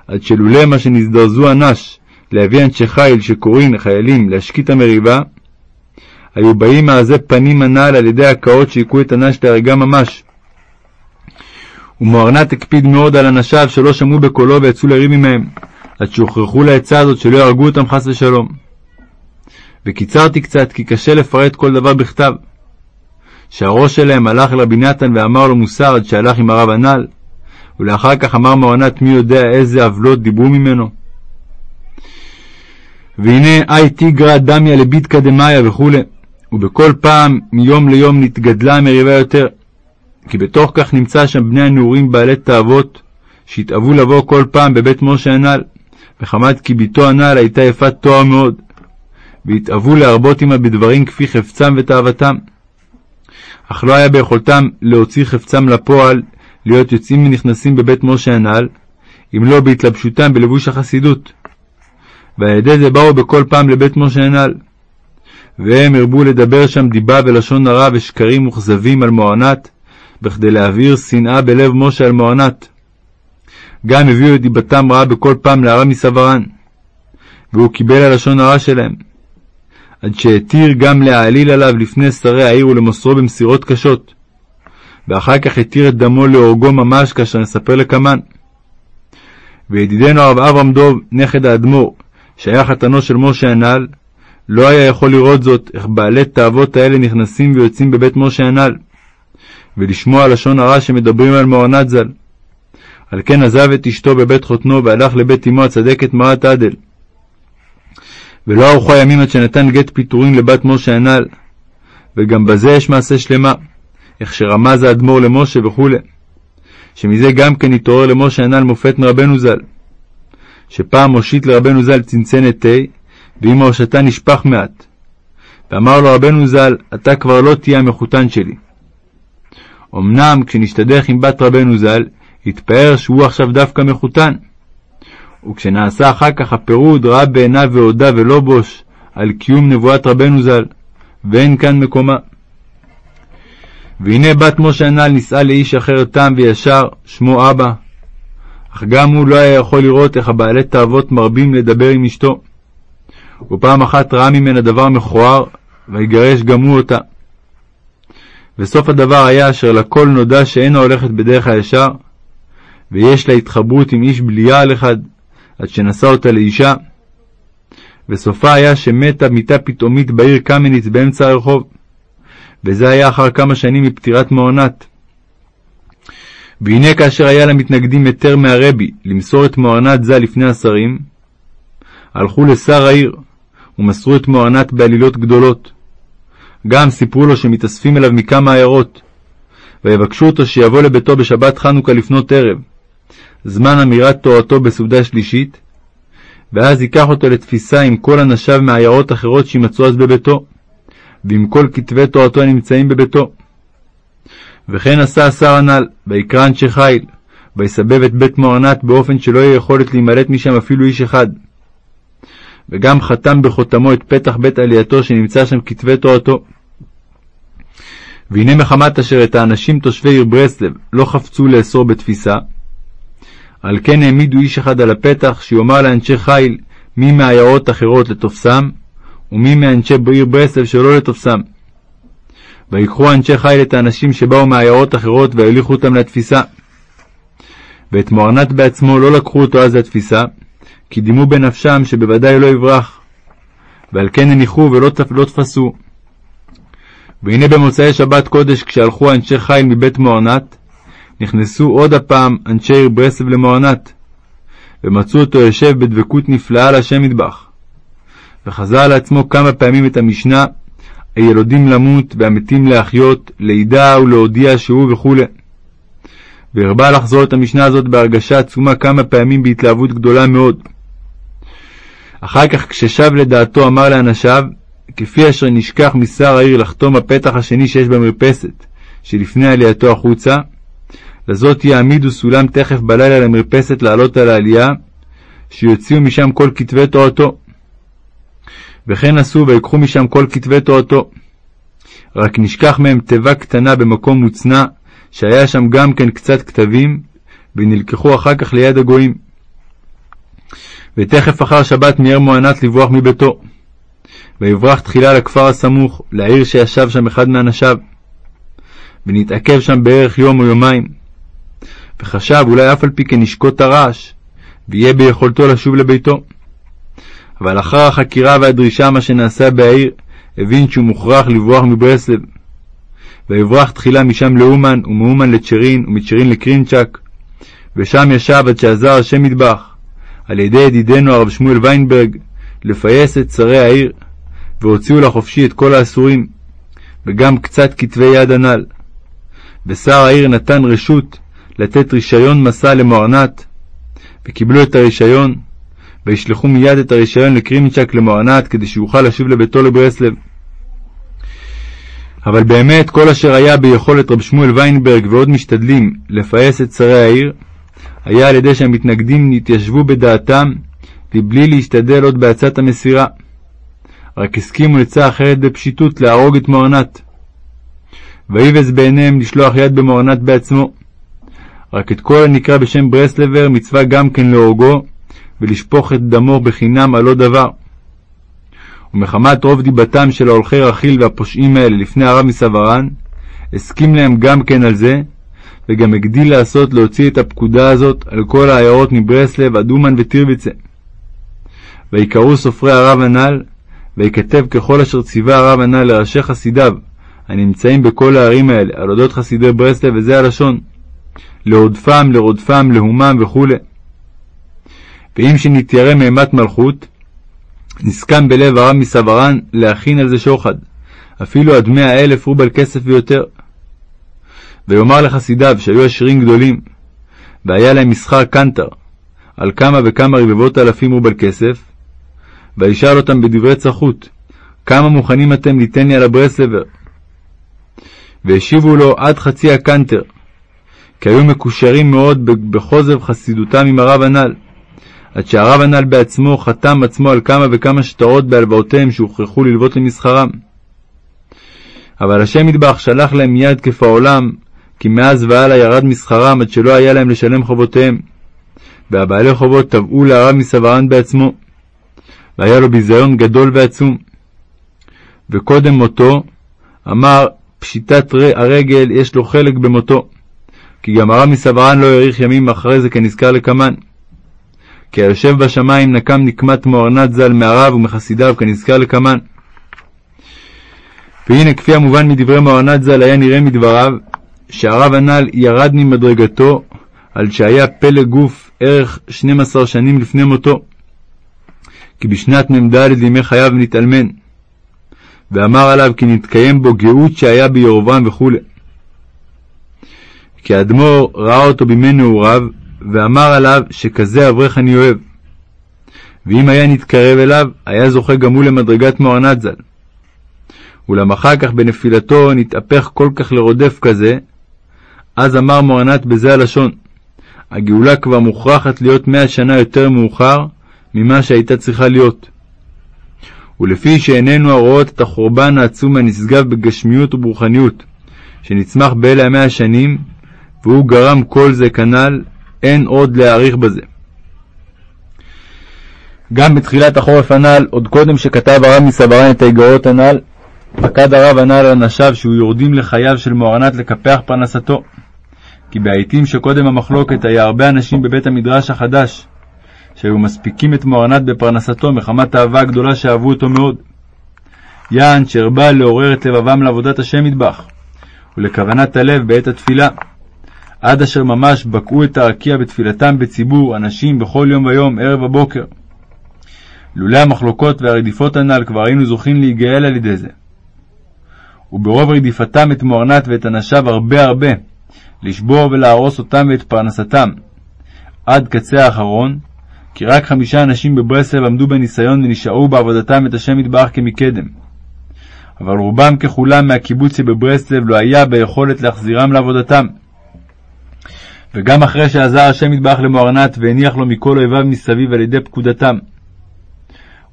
עד שלולא מה שנזדרזו אנש להביא אנשי חיל שקוראים לחיילים להשקיט המריבה, היו באים מעזי פנים הנ"ל על ידי הקאות שהכו את אנש להרגה ממש. ומוארנת הקפיד מאוד על אנשיו שלא שמעו בקולו ויצאו לריב עמהם, עד שהוכרחו לעצה הזאת שלא יהרגו אותם חס ושלום. וקיצרתי קצת, כי קשה לפרט כל דבר בכתב. שהראש שלהם הלך לרבי נתן ואמר לו מוסר עד שהלך עם הרב הנ"ל, ולאחר כך אמר מוארנת מי יודע איזה עוולות דיברו ממנו. והנה אי תיגרא דמיה לביתקא דמיא וכו', ובכל פעם מיום ליום נתגדלה המריבה יותר. כי בתוך כך נמצא שם בני הנעורים בעלי תאוות, שהתאוו לבוא כל פעם בבית משה הנ"ל, מחמת כי בתו הנ"ל הייתה יפת תואר מאוד, והתאוו להרבות עמה בדברים כפי חפצם ותאוותם. אך לא היה ביכולתם להוציא חפצם לפועל, להיות יוצאים ונכנסים בבית משה הנ"ל, אם לא בהתלבשותם בלבוש החסידות. ועל ידי זה באו בכל פעם לבית משה הנ"ל. והם הרבו לדבר שם דיבה ולשון הרע ושקרים וכזבים על מוענת, בכדי להעביר שנאה בלב משה על מוענת. גם הביאו את דיבתם רעה בכל פעם להרע מסברן, והוא קיבל הלשון הרע שלהם. עד שהתיר גם להעליל עליו לפני שרי העיר ולמוסרו במסירות קשות. ואחר כך התיר את דמו להורגו ממש, כאשר נספר לקמן. וידידנו הרב אברהם דוב, נכד האדמו"ר, שהיה חתנו של משה הנ"ל, לא היה יכול לראות זאת, איך בעלי תאוות האלה נכנסים ויוצאים בבית משה הנ"ל, ולשמוע לשון הרע שמדברים על מוהרנ"ת ז"ל. על כן עזב את אשתו בבית חותנו והלך לבית אמו הצדקת מרת עדל. ולא ארוכו הימים עד שנתן גט פיטורין לבת משה הנ"ל, וגם בזה יש מעשה שלמה, איך שרמז האדמו"ר למשה וכו', שמזה גם כן התעורר למשה הנ"ל מופת מרבנו ז"ל, שפעם מושיט לרבנו ז"ל צנצנת תה, ועם ההושטה נשפך מעט. ואמר לו רבנו ז"ל, אתה כבר לא תהיה המחותן שלי. אמנם כשנשתדך עם בת רבנו ז"ל, התפאר שהוא עכשיו דווקא מחותן. וכשנעשה אחר כך הפירוד, ראה בעיניו והודה ולא בוש על קיום נבואת רבנו ז"ל, ואין כאן מקומה. והנה בת משה הנ"ל נישאה לאיש אחר תם וישר, שמו אבא. אך גם הוא לא היה יכול לראות איך הבעלי תאוות מרבים לדבר עם אשתו. ופעם אחת ראה ממנה דבר מכוער, ויגרש גם הוא אותה. וסוף הדבר היה אשר לכל נודע שאינה הולכת בדרך הישר, ויש לה התחברות עם איש בליעל אחד, עד שנשא אותה לאישה. וסופה היה שמתה מיתה פתאומית בעיר קמניץ באמצע הרחוב, וזה היה אחר כמה שנים מפטירת מעונת. והנה כאשר היה למתנגדים היתר מהרבי למסור את מעונת זה לפני השרים, הלכו לשר העיר, ומסרו את מעונת בעלילות גדולות. גם סיפרו לו שמתאספים אליו מכמה עיירות, ויבקשו אותו שיבוא לביתו בשבת חנוכה לפנות ערב, זמן אמירת תורתו בסעודה שלישית, ואז ייקח אותו לתפיסה עם כל אנשיו מעיירות אחרות שימצאו אז בביתו, ועם כל כתבי תורתו הנמצאים בביתו. וכן עשה השר הנ"ל, ויקרא אנשי חיל, ויסבב את בית מוענת באופן שלא יהיה יכולת להימלט משם אפילו איש אחד. וגם חתם בחותמו את פתח בית עלייתו שנמצא שם כתבי תורתו. והנה מחמת אשר את האנשים תושבי עיר ברסלב לא חפצו לאסור בתפיסה, על כן העמידו איש אחד על הפתח, שיאמר לאנשי חיל מי מעיירות אחרות לתופסם, ומי מאנשי עיר ברסלב שלא לתופסם. ויקחו אנשי חיל את האנשים שבאו מעיירות אחרות והוליכו אותם לתפיסה. ואת מוארנת בעצמו לא לקחו אותו אז לתפיסה, כי דימו בנפשם שבוודאי לא יברח. ועל כן הניחו ולא לא תפסו. והנה במוצאי שבת קודש, כשהלכו אנשי חיל מבית מוארנת, נכנסו עוד הפעם אנשי עיר ברסלב למוענת, ומצאו אותו יושב בדבקות נפלאה להשם מטבח. וחזר לעצמו כמה פעמים את המשנה, הילודים למות והמתים להחיות, לידע ולהודיע שהוא וכו'. והרבה לחזור את המשנה הזאת בהרגשה עצומה כמה פעמים בהתלהבות גדולה מאוד. אחר כך כששב לדעתו אמר לאנשיו, כפי אשר נשכח משר העיר לחתום הפתח השני שיש במרפסת, שלפני עלייתו החוצה, לזאת יעמידו סולם תכף בלילה למרפסת לעלות על העלייה, שיוציאו משם כל כתבי תורתו. וכן עשו ויקחו משם כל כתבי תורתו. רק נשכח מהם תיבה קטנה במקום מוצנע, שהיה שם גם כן קצת כתבים, ונלקחו אחר כך ליד הגויים. ותכף אחר שבת מיהר מוענת לברוח מביתו. ויברח תחילה לכפר הסמוך, לעיר שישב שם אחד מאנשיו. ונתעכב שם בערך יום או יומיים. וחשב אולי אף על פי כן ישקוט הרעש, ויהיה ביכולתו לשוב לביתו. אבל אחר החקירה והדרישה מה שנעשה בעיר, הבין שהוא מוכרח לברוח מברסלב. ויברח תחילה משם לאומן, ומאומן לצ'רין, ומצ'רין לקרינצ'ק, ושם ישב עד שעזר השם מטבח, על ידי ידידנו הרב שמואל ויינברג, לפייס את שרי העיר, והוציאו לחופשי את כל האסורים, וגם קצת כתבי יד הנ"ל. ושר העיר נתן רשות לתת רישיון מסע למוארנת, וקיבלו את הרישיון, וישלחו מיד את הרישיון לקרימצ'ק למוארנת כדי שיוכל לשוב לביתו לברסלב. אבל באמת כל אשר היה ביכולת רב שמואל ויינברג ועוד משתדלים לפייס את שרי העיר, היה על ידי שהמתנגדים נתיישבו בדעתם לבלי להשתדל עוד בעצת המסירה. רק הסכימו לצעה אחרת בפשיטות להרוג את מוארנת. ויבז בעיניהם לשלוח יד במוארנת בעצמו. רק את כל הנקרא בשם ברסלבר מצווה גם כן להורגו, ולשפוך את דמו בחינם על לא דבר. ומחמת רוב דיבתם של ההולכי רכיל והפושעים האלה לפני הרב מסווארן, הסכים להם גם כן על זה, וגם הגדיל לעשות להוציא את הפקודה הזאת על כל העיירות מברסלב עד אומן וטירביצה. ויקראו סופרי הרב הנ"ל, ויכתב ככל אשר ציווה הרב הנ"ל לראשי חסידיו, הנמצאים בכל הערים האלה, על אודות חסידי ברסלב, וזה הלשון, להודפם, לרודפם, להומם וכו'. ואם שנתיירא מאימת מלכות, נסכם בלב הרב מסווארן להכין על זה שוחד, אפילו עד מאה אלף רובל כסף ויותר. ויאמר לחסידיו שהיו עשירים גדולים, והיה להם מסחר קנטר, על כמה וכמה רבבות אלפים רובל כסף, וישאל אותם בדברי צחות, כמה מוכנים אתם ליתן לי על הברסלבר? והשיבו לו עד חצי הקנטר, כי היו מקושרים מאוד בחוזב חסידותם עם הרב הנ"ל, עד שהרב הנ"ל בעצמו חתם עצמו על כמה וכמה שטרות בהלוואותיהם שהוכרחו ללוות למסחרם. אבל השם ידבח שלח להם מיד כפעולם, כי מאז והלאה ירד מסחרם עד שלא היה להם לשלם חובותיהם. והבעלי חובות תבעו להרב מסווארן בעצמו, והיה לו ביזיון גדול ועצום. וקודם מותו, אמר פשיטת הרגל יש לו חלק במותו, כי גם הרב מסווארן לא האריך ימים אחרי זה כנזכר לקמן. כי היושב בשמיים נקם נקמת מוארנת ז"ל מהרב ומחסידיו כנזכר לקמן. והנה כפי המובן מדברי מוארנת ז"ל היה נראה מדבריו שהרב הנ"ל ירד ממדרגתו על שהיה פלא גוף ערך 12 שנים לפני מותו. כי בשנת מ"ד לימי חייו נתעלמן. ואמר עליו כי נתקיים בו גאות שהיה בירבעם וכו'. כי האדמו"ר ראה אותו בימי נעוריו, ואמר עליו שכזה אברך אני אוהב. ואם היה נתקרב אליו, היה זוכה גם הוא למדרגת מוארנת ז"ל. אולם אחר כך בנפילתו נתהפך כל כך לרודף כזה, אז אמר מוארנת בזה הלשון, הגאולה כבר מוכרחת להיות מאה שנה יותר מאוחר ממה שהייתה צריכה להיות. ולפי שעינינו הרואות את החורבן העצום הנשגב בגשמיות וברוחניות, שנצמח באלה המאה השנים, והוא גרם כל זה כנ"ל, אין עוד להאריך בזה. גם בתחילת החורף הנ"ל, עוד קודם שכתב הרב מסברן את האגרות הנ"ל, פקד הרב הנ"ל על אנשיו שהוא יורדים לחייו של מוארנת לקפח פרנסתו. כי בעתים שקודם המחלוקת היה הרבה אנשים בבית המדרש החדש, שהיו מספיקים את מוארנת בפרנסתו מחמת האהבה הגדולה שאהבו אותו מאוד. יען שהרבה לעורר את לבבם לעבודת השם מטבח, ולכוונת הלב בעת התפילה. עד אשר ממש בקעו את הרקיע בתפילתם בציבור, אנשים בכל יום ויום, ערב ובוקר. לולא המחלוקות והרדיפות הנ"ל כבר היינו זוכים להיגאל על ידי זה. וברוב רדיפתם את מוארנת ואת אנשיו הרבה הרבה, לשבור ולהרוס אותם ואת פרנסתם. עד קצה האחרון, כי רק חמישה אנשים בברסלב עמדו בניסיון ונשארו בעבודתם את השם יתברך כמקדם. אבל רובם ככולם מהקיבוץ שבברסלב לא היה ביכולת להחזירם לעבודתם. וגם אחרי שעזר השם יתברך למוארנת והניח לו מכל אויביו מסביב על ידי פקודתם.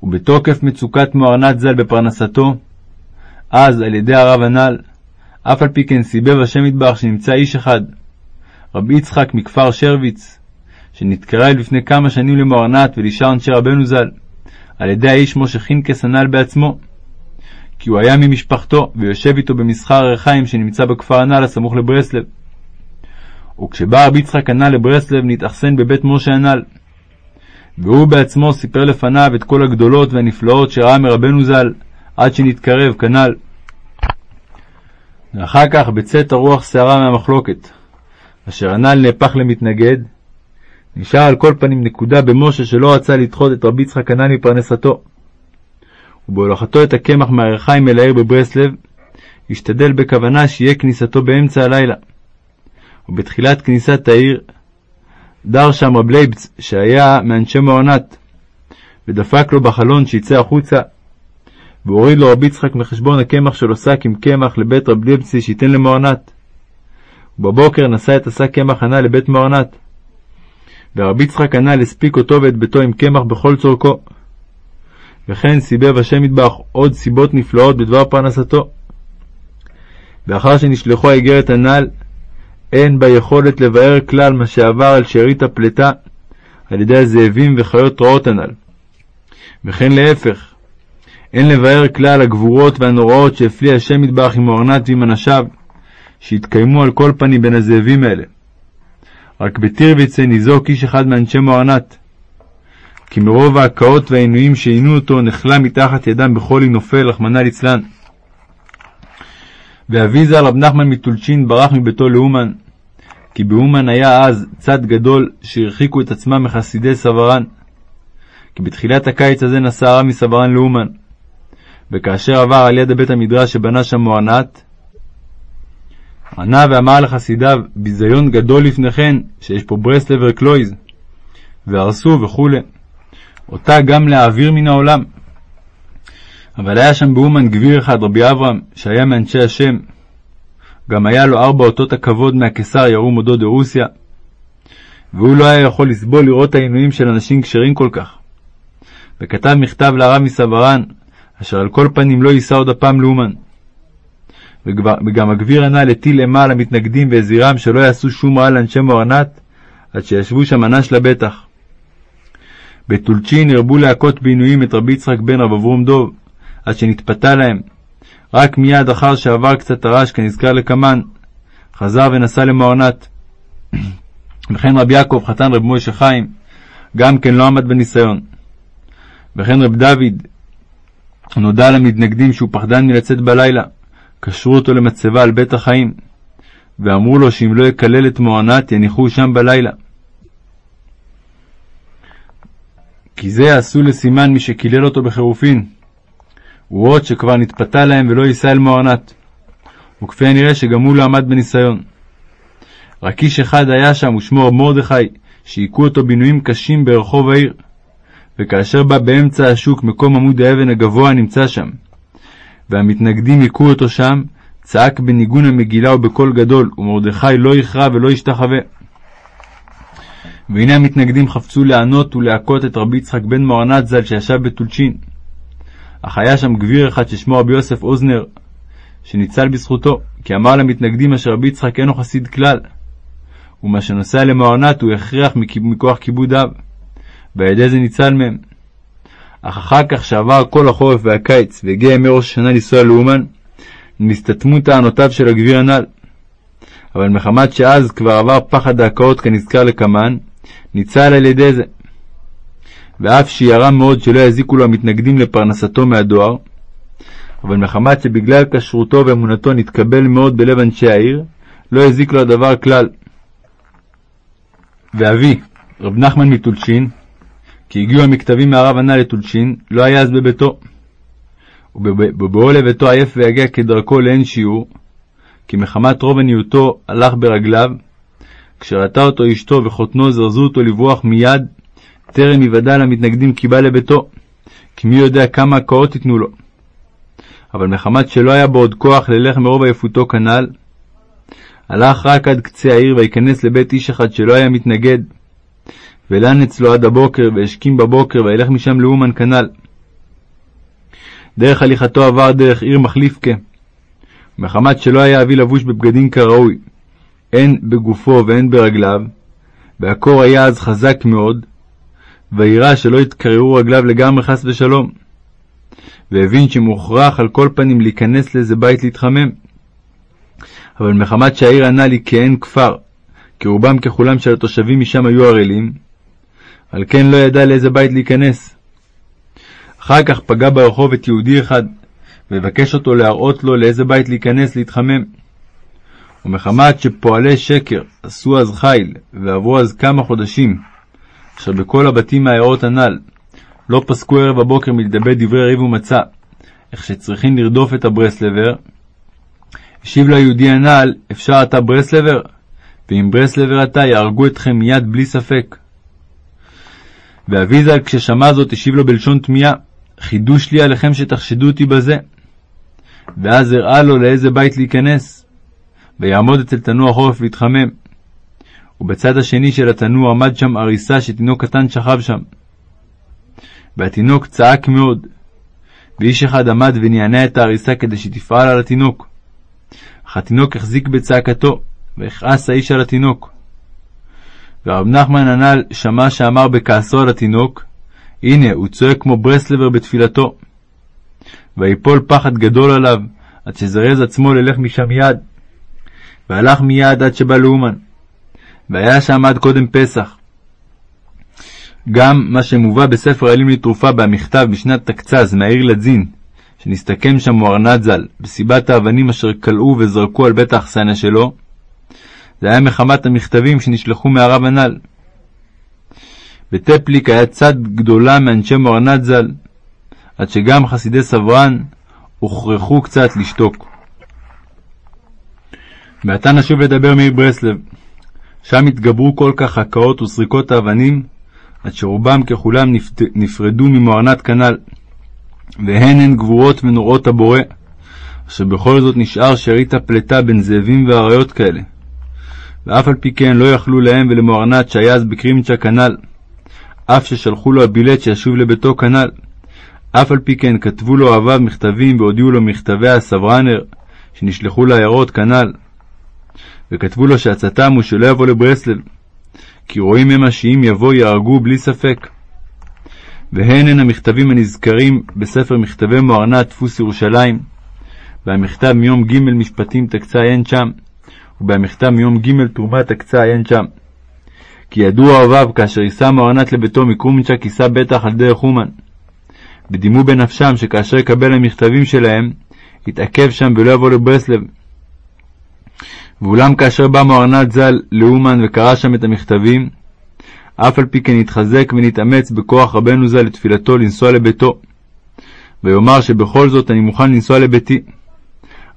ובתוקף מצוקת מוארנת ז"ל בפרנסתו, אז על ידי הרב הנ"ל, אף על פי כן סיבב השם יתברך שנמצא איש אחד, רבי יצחק מכפר שרביץ, שנתקרא לפני כמה שנים למוארנת ולשאר אנשי רבנו ז"ל, על ידי האיש משה חינקס הנ"ל בעצמו, כי הוא היה ממשפחתו ויושב איתו במסחר הרחיים שנמצא בכפר הנ"ל הסמוך לברסלב. וכשבא רבי יצחק הנ"ל לברסלב נתאכסן בבית משה הנ"ל. והוא בעצמו סיפר לפניו את כל הגדולות והנפלאות שראה מרבנו ז"ל, עד שנתקרב כנ"ל. ואחר כך בצאת הרוח שערה מהמחלוקת, אשר הנ"ל נהפך למתנגד, נשאר על כל פנים נקודה במשה שלא רצה לדחות את רבי יצחק הנ"ל מפרנסתו. ובהולכתו את הקמח מהרחיים אל העיר בברסלב, השתדל בכוונה שיהיה כניסתו באמצע הלילה. ובתחילת כניסת העיר, דר שם רב לייבץ, שהיה מאנשי מוהרנ"ת, ודפק לו בחלון שיצא החוצה. והוריד לו רבי יצחק מחשבון הקמח שלו שק עם קמח לבית רבי ליבצי שייתן למוהרנ"ת. ובבוקר נשא את השק קמח הנ"ל לבית מוהרנ"ת. ורבי יצחק הנ"ל הספיק אותו ואת ביתו עם קמח בכל צורכו. וכן סיבב השם מטבח עוד סיבות נפלאות בדבר פרנסתו. ואחר שנשלחו האיגרת הנ"ל, אין בה יכולת לבאר כלל מה שעבר על שארית הפלטה על ידי הזאבים וחיות רעות הנ"ל. וכן להפך, אין לבאר כלל הגבורות והנוראות שהפליא השם מטבח עם אורנת ועם אנשיו, שהתקיימו על כל פנים בין הזאבים האלה. רק בטירוויצה ניזוק איש אחד מאנשי מוארנת. כי מרוב ההקאות והעינויים שעינו אותו, נחלה מתחת ידם בחולי נופל, רחמנא ליצלן. ואבי ז"ל רב נחמן מטולצ'ין ברח מביתו לאומן, כי באומן היה אז צד גדול שהרחיקו את עצמם מחסידי סברן. כי בתחילת הקיץ הזה נסע הרב מסברן לאומן. וכאשר עבר על יד בית המדרש שבנה שם מוארנת, ענה ואמר לחסידיו, ביזיון גדול לפניכן, שיש פה ברסלבר קלויז, והרסו וכולי. אותה גם להעביר מן העולם. אבל היה שם באומן גביר אחד, רבי אברהם, שהיה מאנשי השם. גם היה לו ארבע אותות הכבוד מהקיסר ירום עודו דרוסיה. והוא לא היה יכול לסבול לראות העינויים של אנשים כשרים כל כך. וכתב מכתב לרב מסברן, אשר על כל פנים לא יישא עוד הפעם לאומן. וגם הגביר הנ"ל הטיל אימה על המתנגדים והזהירם שלא יעשו שום רע לאנשי מוארנת, עד שישבו שם אנש לבטח. בטולצ'ין הרבו להכות בעינויים את רבי יצחק בן רב אברום דוב, עד שנתפתה להם. רק מיד אחר שעבר קצת הרעש כנזכר לקמן, חזר ונסע למוארנת. *clears throat* וכן רבי יעקב חתן רב משה חיים, גם כן לא עמד בניסיון. וכן רב דוד, נודע למתנגדים שהוא פחדן מלצאת בלילה, קשרו אותו למצבה על בית החיים, ואמרו לו שאם לא יקלל את מוארנת יניחו שם בלילה. כי זה יעשו לסימן מי שקילל אותו בחירופין. ורואות שכבר נתפתה להם ולא יישא אל מוארנת. וכפי הנראה שגם הוא לא עמד בניסיון. רק איש אחד היה שם, ושמו מרדכי, שהיכו אותו בינויים קשים ברחוב העיר. וכאשר בא באמצע השוק מקום עמוד האבן הגבוה הנמצא שם, והמתנגדים היכו אותו שם, צעק בניגון המגילה ובקול גדול, ומרדכי לא יכרע ולא ישתחווה. והנה המתנגדים חפצו לענות ולהכות את רבי יצחק בן מוארנת ז"ל שישב בתולשין. אך היה שם גביר אחד ששמו רבי יוסף אוזנר, שניצל בזכותו, כי אמר למתנגדים אשר רבי יצחק אינו חסיד כלל, ומה שנוסע למוארנת הוא הכרח מכוח כיבוד אב, ועל ידי זה ניצל מהם. אך אחר כך שעבר כל החורף והקיץ והגיע ימי ראש השנה לנסוע לאומן, נסתתמו טענותיו של הגביר הנ"ל. אבל מחמת שאז כבר עבר פחד ההקאות כנזכר לקמן, ניצל על ידי זה. ואף שירא מאוד שלא יזיקו לו המתנגדים לפרנסתו מהדואר, אבל מחמת שבגלל כשרותו ואמונתו נתקבל מאוד בלב אנשי העיר, לא הזיק לו הדבר כלל. ואבי, רב נחמן מטולשין, כי הגיעו המכתבים מהרב הנ"ל לטולשין, לא היה אז בביתו. ובבואו לביתו עייף ויגע כדרכו לאין שיעור, כי מחמת רוב עניותו הלך ברגליו, כשראתה אותו אשתו וחותנו זרזו אותו לברוח מיד, טרם היוודע למתנגדים כי בא לביתו, כי מי יודע כמה הקאות ייתנו לו. אבל מחמת שלא היה בו עוד כוח ללך מרוב עייפותו כנ"ל, הלך רק עד קצה העיר וייכנס לבית איש אחד שלא היה מתנגד, ולן אצלו עד הבוקר, והשכים בבוקר, וילך משם לאומן כנ"ל. דרך הליכתו עבר דרך עיר מחליפקה, מחמת שלא היה אבי לבוש בבגדים כראוי, הן בגופו והן ברגליו, והקור היה אז חזק מאוד, וירא שלא יתקררו רגליו לגמרי חס ושלום. והבין שמוכרח על כל פנים להיכנס לאיזה בית להתחמם. אבל מחמת שהעיר ענה לי כאין כפר, כי רובם ככולם של התושבים משם היו ערלים, על כן לא ידע לאיזה בית להיכנס. אחר כך פגע ברחוב את יהודי אחד, ובקש אותו להראות לו לאיזה בית להיכנס להתחמם. ומחמת שפועלי שקר עשו אז חיל, ועברו אז כמה חודשים, אשר בכל הבתים מהעיירות הנ"ל לא פסקו ערב הבוקר מלדבר דברי ריב ומצה, איך שצריכים לרדוף את הברסלבר, השיב לו היהודי הנ"ל, אפשר אתה ברסלבר? ואם ברסלבר אתה, יהרגו אתכם מיד בלי ספק. ואביזל כששמע זאת השיב לו בלשון תמיהה, חידוש לי עליכם שתחשדו אותי בזה. ואז הראה לו לאיזה בית להיכנס, ויעמוד אצל תנוע חורף להתחמם. ובצד השני של התנוע עמד שם עריסה שתינוק קטן שכב שם. והתינוק צעק מאוד, ואיש אחד עמד ונענע את העריסה כדי שתפעל על התינוק. אך התינוק החזיק בצעקתו, ויכעס האיש על התינוק. ורב נחמן הנ"ל שמע שאמר בכעסו על התינוק, הנה, הוא צועק כמו ברסלבר בתפילתו. ויפול פחד גדול עליו, עד שזרז עצמו ללך משם מיד. והלך מיד עד שבא לאומן. והיה שם עד קודם פסח. גם מה שמובא בספר האלים לתרופה במכתב בשנת תקצ"ז מהעיר לדזין, שנסתכם שם מוארנת ז"ל, בסיבת האבנים אשר כלאו וזרקו על בית האכסניה שלו, זה היה מחמת המכתבים שנשלחו מהרב הנ"ל. בטפליק היה צד גדולה מאנשי מוארנת ז"ל, עד שגם חסידי סברן הוכרחו קצת לשתוק. ועתה נשוב לדבר מעיר ברסלב. שם התגברו כל כך הקאות וסריקות האבנים, עד שרובם ככולם נפרדו ממוארנת כנ"ל. והן הן גבורות ונוראות הבורא, אשר בכל זאת נשאר שארית הפלטה בין זאבים ואריות כאלה. ואף על פי כן לא יכלו להם ולמוארנת שהיה אז בקרימצ'ה כנ"ל, אף ששלחו לו הבילט שישוב לביתו כנ"ל. אף על פי כן כתבו לו אוהביו מכתבים והודיעו לו מכתבי הסברנר שנשלחו לעיירות כנ"ל. וכתבו לו שעצתם הוא שלא יבוא לברסלב, כי רואים המה שאם יבוא יהרגו בלי ספק. והן הן המכתבים הנזכרים בספר מכתבי מוארנת דפוס ירושלים, והמכתב מיום ג' משפטים תקצה עיין שם, ובמכתב מיום ג' תרומה תקצה עיין שם. כי ידעו אוהביו כאשר יישא מוארנת לביתו מקרומינצ'ה כיסה בטח על דרך אומן. ודימו בנפשם שכאשר יקבל המכתבים שלהם, יתעכב שם ולא יבוא לברסלב. ואולם כאשר בא מוארנת ז"ל לאומן וקרא שם את המכתבים, אף על פי כן יתחזק ונתאמץ בכוח רבנו ז"ל לתפילתו לנסוע לביתו. ויאמר שבכל זאת אני מוכן לנסוע לביתי.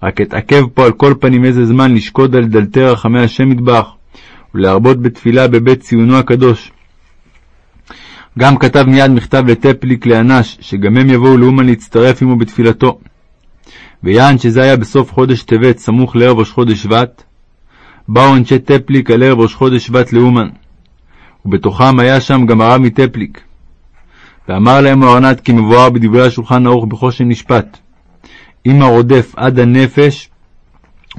רק אתעכב פה על כל פנים איזה זמן לשקוד על דלתי רחמי השם מטבח, ולהרבות בתפילה בבית ציונו הקדוש. גם כתב מיד מכתב לטפליק לאנש, שגם הם יבואו לאומן להצטרף עמו בתפילתו. ויען שזה היה בסוף חודש טבת, סמוך לערב ראש חודש שבט, באו אנשי טפליק על ערב ראש חודש שבט לאומן. ובתוכם היה שם גם הרב מטפליק. ואמר להם מוארנת כי מבואר בדברי השולחן ערוך בחושן משפט. אם הרודף עד הנפש,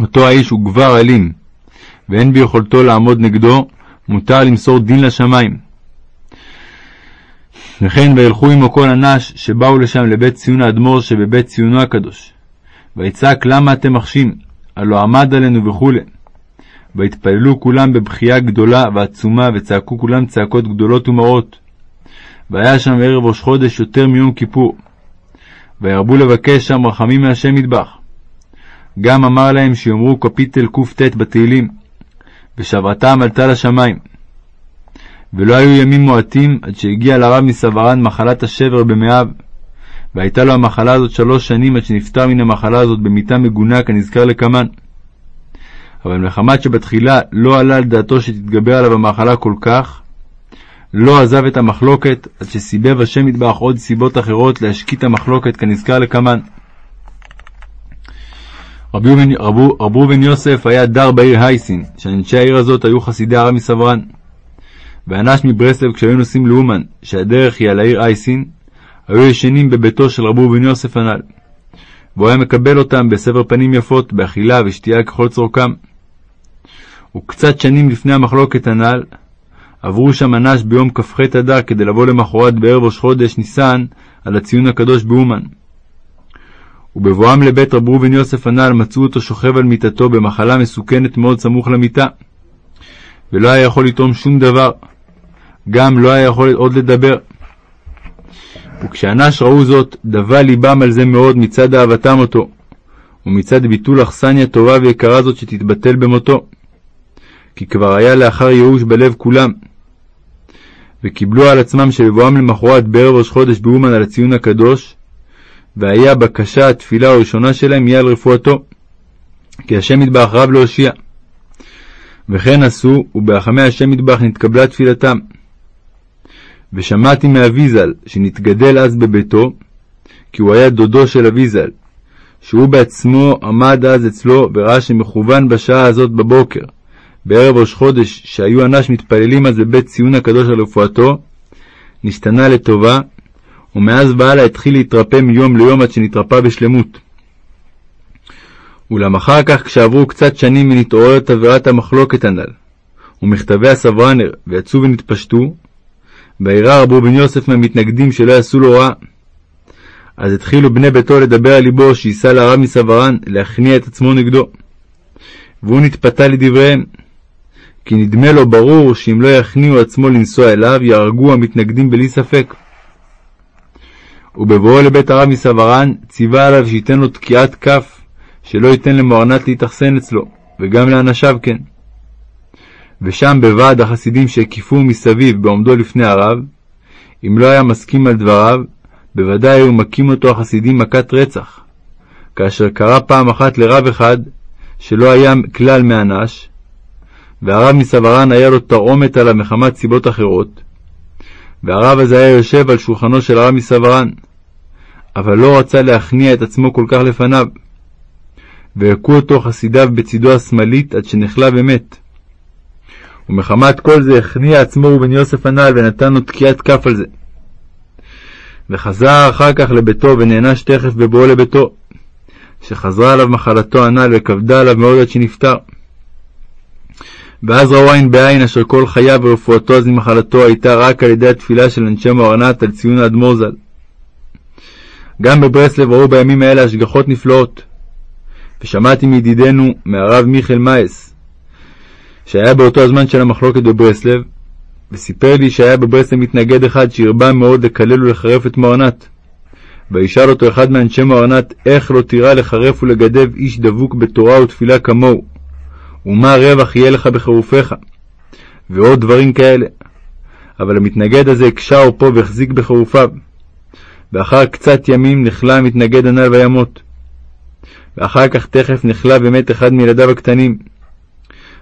אותו האיש הוא גבר אלים, ואין ביכולתו לעמוד נגדו, מותר למסור דין לשמיים. וכן וילכו עמו כל אנש שבאו לשם לבית ציון האדמו"ר שבבית ציונו הקדוש. ויצעק למה אתם מחשים, הלא עמד עלינו וכו'. והתפללו כולם בבכייה גדולה ועצומה, וצעקו כולם צעקות גדולות ומרות. והיה שם ערב ראש חודש יותר מיום כיפור. וירבו לבקש שם רחמים מהשם מטבח. גם אמר להם שיאמרו קפיטל קט בתהילים, ושברתם עלתה לשמיים. ולא היו ימים מועטים עד שהגיע לרב מסברן מחלת השבר במאיו, והייתה לו המחלה הזאת שלוש שנים עד שנפטר מן המחלה הזאת במיטה מגונה כנזכר לקמן. אבל מחמת שבתחילה לא עלה על דעתו שתתגבר עליו המחלה כל כך, לא עזב את המחלוקת עד שסיבב השם יתברך עוד סיבות אחרות להשקיט המחלוקת כנזכר לקמן. רבי ראובן יוסף היה דר בעיר הייסין, שאנשי העיר הזאת היו חסידי הרב מסברן. ואנש מברסלב כשהיו נוסעים לאומן, שהדרך היא על העיר הייסין, היו ישנים בביתו של רבי ראובן יוסף הנ"ל. והוא היה מקבל אותם בסבר פנים יפות, באכילה ושתייה ככל צורכם. וקצת שנים לפני המחלוקת הנ"ל, עברו שם אנש ביום כ"ח אדר כדי לבוא למחרת בערב ראש חודש ניסן על הציון הקדוש באומן. ובבואם לבית רב ראובן יוסף הנ"ל מצאו אותו שוכב על מיטתו במחלה מסוכנת מאוד סמוך למיטה, ולא היה יכול לתרום שום דבר, גם לא היה יכול עוד לדבר. וכשאנש ראו זאת, דבה ליבם על זה מאוד מצד אהבתם אותו, ומצד ביטול אכסניה טובה ויקרה זאת שתתבטל במותו. כי כבר היה לאחר ייאוש בלב כולם. וקיבלו על עצמם שבבואם למחרת בערב ראש חודש באומן על הציון הקדוש, והיה בקשה התפילה הראשונה שלהם יהיה על רפואתו, כי השם יתברך רב להושיע. וכן עשו, וברחמי השם יתברך נתקבלה תפילתם. ושמעתי מאבי ז"ל, שנתגדל אז בביתו, כי הוא היה דודו של אבי ז"ל, שהוא בעצמו עמד אז אצלו וראה שמכוון בשעה הזאת בבוקר, בערב ראש חודש, שהיו אנש מתפללים אז בבית ציון הקדוש על רפואתו, נשתנה לטובה, ומאז והלאה התחיל להתרפא מיום ליום עד שנתרפא בשלמות. אולם אחר כך, כשעברו קצת שנים ונתעוררת עבירת המחלוקת הנ"ל, ומכתבי הסברנר, ויצאו ונתפשטו, וירא רבו בן יוסף מהמתנגדים שלא יעשו לו רע. אז התחילו בני ביתו לדבר על ליבו שייסע לרב מסברן להכניע את עצמו נגדו. והוא נתפתה לדבריהם, כי נדמה לו ברור שאם לא יכניעו עצמו לנסוע אליו, יהרגו המתנגדים בלי ספק. ובבואו לבית הרב מסברן, ציווה עליו שייתן לו תקיעת כף, שלא ייתן למוארנת להתאכסן אצלו, וגם לאנשיו כן. ושם בוועד החסידים שהקיפוהו מסביב בעומדו לפני הרב, אם לא היה מסכים על דבריו, בוודאי היו מכים אותו החסידים מכת רצח, כאשר קרה פעם אחת לרב אחד, שלא היה כלל מאנש, והרב מסברן היה לו תרעומת עליו מחמת סיבות אחרות, והרב הזה היה יושב על שולחנו של הרב מסברן, אבל לא רצה להכניע את עצמו כל כך לפניו, והכו אותו חסידיו בצידו השמאלית עד שנחלה ומת. ומחמת כל זה הכניע עצמו ובן יוסף הנ"ל ונתן לו תקיעת כף על זה. וחזר אחר כך לביתו ונענש תכף בבואו לביתו, שחזרה עליו מחלתו הנ"ל וכבדה עליו מאוד עד שנפטר. ואז ראו עין בעין אשר כל חייו ורפואתו אז ממחלתו הייתה רק על ידי התפילה של אנשי מוארנת על ציון האדמו"ר ז"ל. גם בברסלב ראו בימים האלה השגחות נפלאות. ושמעתי מידידנו, מהרב מיכאל מאייס, שהיה באותו הזמן של המחלוקת בברסלב, וסיפר לי שהיה בברסלב מתנגד אחד שהרבה מאוד לקלל ולחרף את מוארנת. וישאל אותו אחד מאנשי מוארנת, איך לא תירא לחרף ולגדב איש דבוק בתורה ותפילה כמוהו? ומה רווח יהיה לך בחירופיך? ועוד דברים כאלה. אבל המתנגד הזה הקשה עורפו והחזיק בחירופיו. ואחר קצת ימים נכלה המתנגד הנ"ל וימות. ואחר כך תכף נכלה ומת אחד מילדיו הקטנים.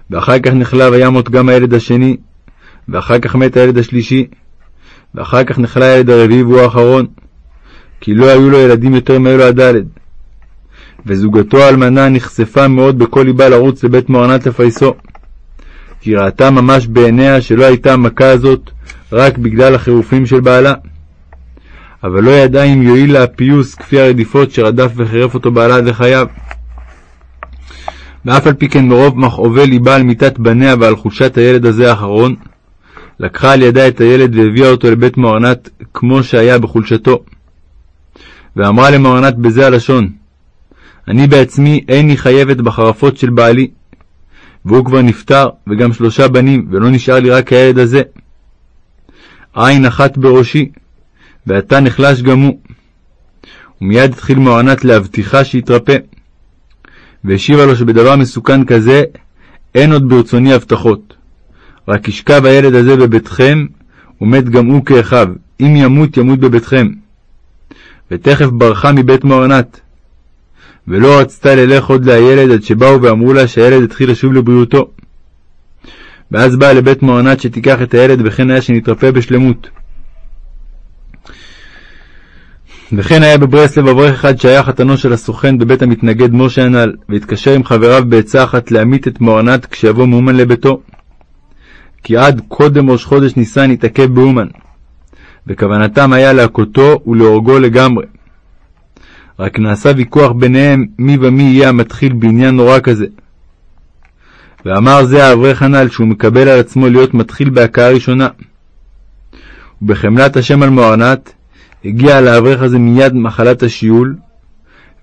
ואחר כך נכלה וימות גם הילד השני, ואחר כך מת הילד השלישי, ואחר כך נכלה הילד הרביעי והוא האחרון, כי לא היו לו ילדים יותר מאלו הדלת. וזוגתו האלמנה נחשפה מאוד בכל ליבה לרוץ לבית מוארנת לפייסו, כי ראתה ממש בעיניה שלא הייתה המכה הזאת רק בגלל החירופים של בעלה. אבל לא ידעה אם יועיל לה הפיוס כפי הרדיפות שרדף וחירף אותו בעלה עד לחייו. ואף על פי כן מרוב מכאובי ליבה על מיתת בניה ועל חולשת הילד הזה האחרון, לקחה על ידה את הילד והביאה אותו לבית מוארנת כמו שהיה בחולשתו. ואמרה למוארנת בזה הלשון, אני בעצמי איני חייבת בחרפות של בעלי, והוא כבר נפטר, וגם שלושה בנים, ולא נשאר לי רק הילד הזה. עין אחת בראשי, ועתה נחלש גם הוא. ומיד התחיל מוארנת להבטיחה שיתרפא. והשיבה לו שבדבר מסוכן כזה אין עוד ברצוני הבטחות. רק ישכב הילד הזה בביתכם, ומת גם הוא כאחיו, אם ימות ימות בביתכם. ותכף ברחה מבית מוארנת. ולא רצתה ללך עוד לילד עד שבאו ואמרו לה שהילד התחיל לשוב לבריאותו. ואז באה לבית מוארנת שתיקח את הילד, וכן היה שנתרפא בשלמות. וכן היה בברסלב אברך אחד שהיה חתנו של הסוכן בבית המתנגד משה הנ"ל, והתקשר עם חבריו בעצה אחת להמית את מוארנת כשיבוא מאומן לביתו. כי עד קודם ראש חודש ניסן התעכב באומן, וכוונתם היה להכותו ולהורגו לגמרי. רק נעשה ויכוח ביניהם מי ומי יהיה המתחיל בעניין נורא כזה. ואמר זה האברך הנ"ל שהוא מקבל על עצמו להיות מתחיל בהכאה ראשונה. ובחמלת השם על מוארנת, הגיע לאברך הזה מיד מחלת השיעול,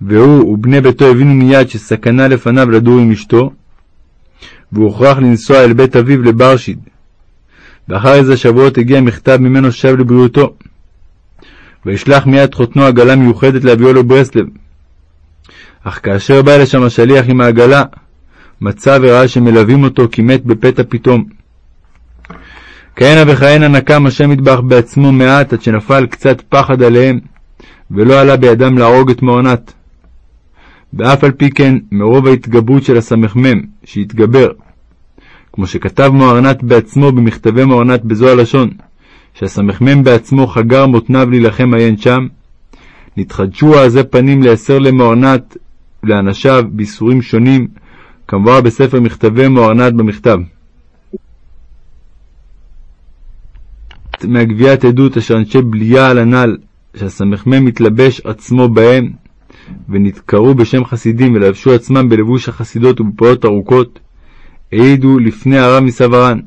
והוא ובני ביתו הבינו מיד שסכנה לפניו לדור עם אשתו, והוכרח לנסוע אל בית אביו לברשיד. ואחר איזה שבועות הגיע מכתב ממנו שב לבריאותו. וישלח מיד חותנו עגלה מיוחדת להביאו לברסלב. אך כאשר בא לשם השליח עם העגלה, מצא וראה שמלווים אותו כי מת בפתע פתאום. כהנה וכהנה נקם השם מטבח בעצמו מעט עד שנפל קצת פחד עליהם, ולא עלה בידם להרוג את מעונת. ואף על פי כן, מרוב ההתגברות של הסמ"ם, שהתגבר, כמו שכתב מוארנת בעצמו במכתבי מוארנת בזו הלשון, שהסמ"ם בעצמו חגר מותניו להילחם עיין שם, נתחדשו העזי פנים לייסר למוארנת ולאנשיו באיסורים שונים, כמובן בספר מכתבי מוארנת במכתב. מהגביית עדות אשר אנשי בליה על הנ"ל, שהסמ"ם מתלבש עצמו בהם, ונתקראו בשם חסידים ולבשו עצמם בלבוש החסידות ובפאות ארוכות, העידו לפני הרב מסוורן,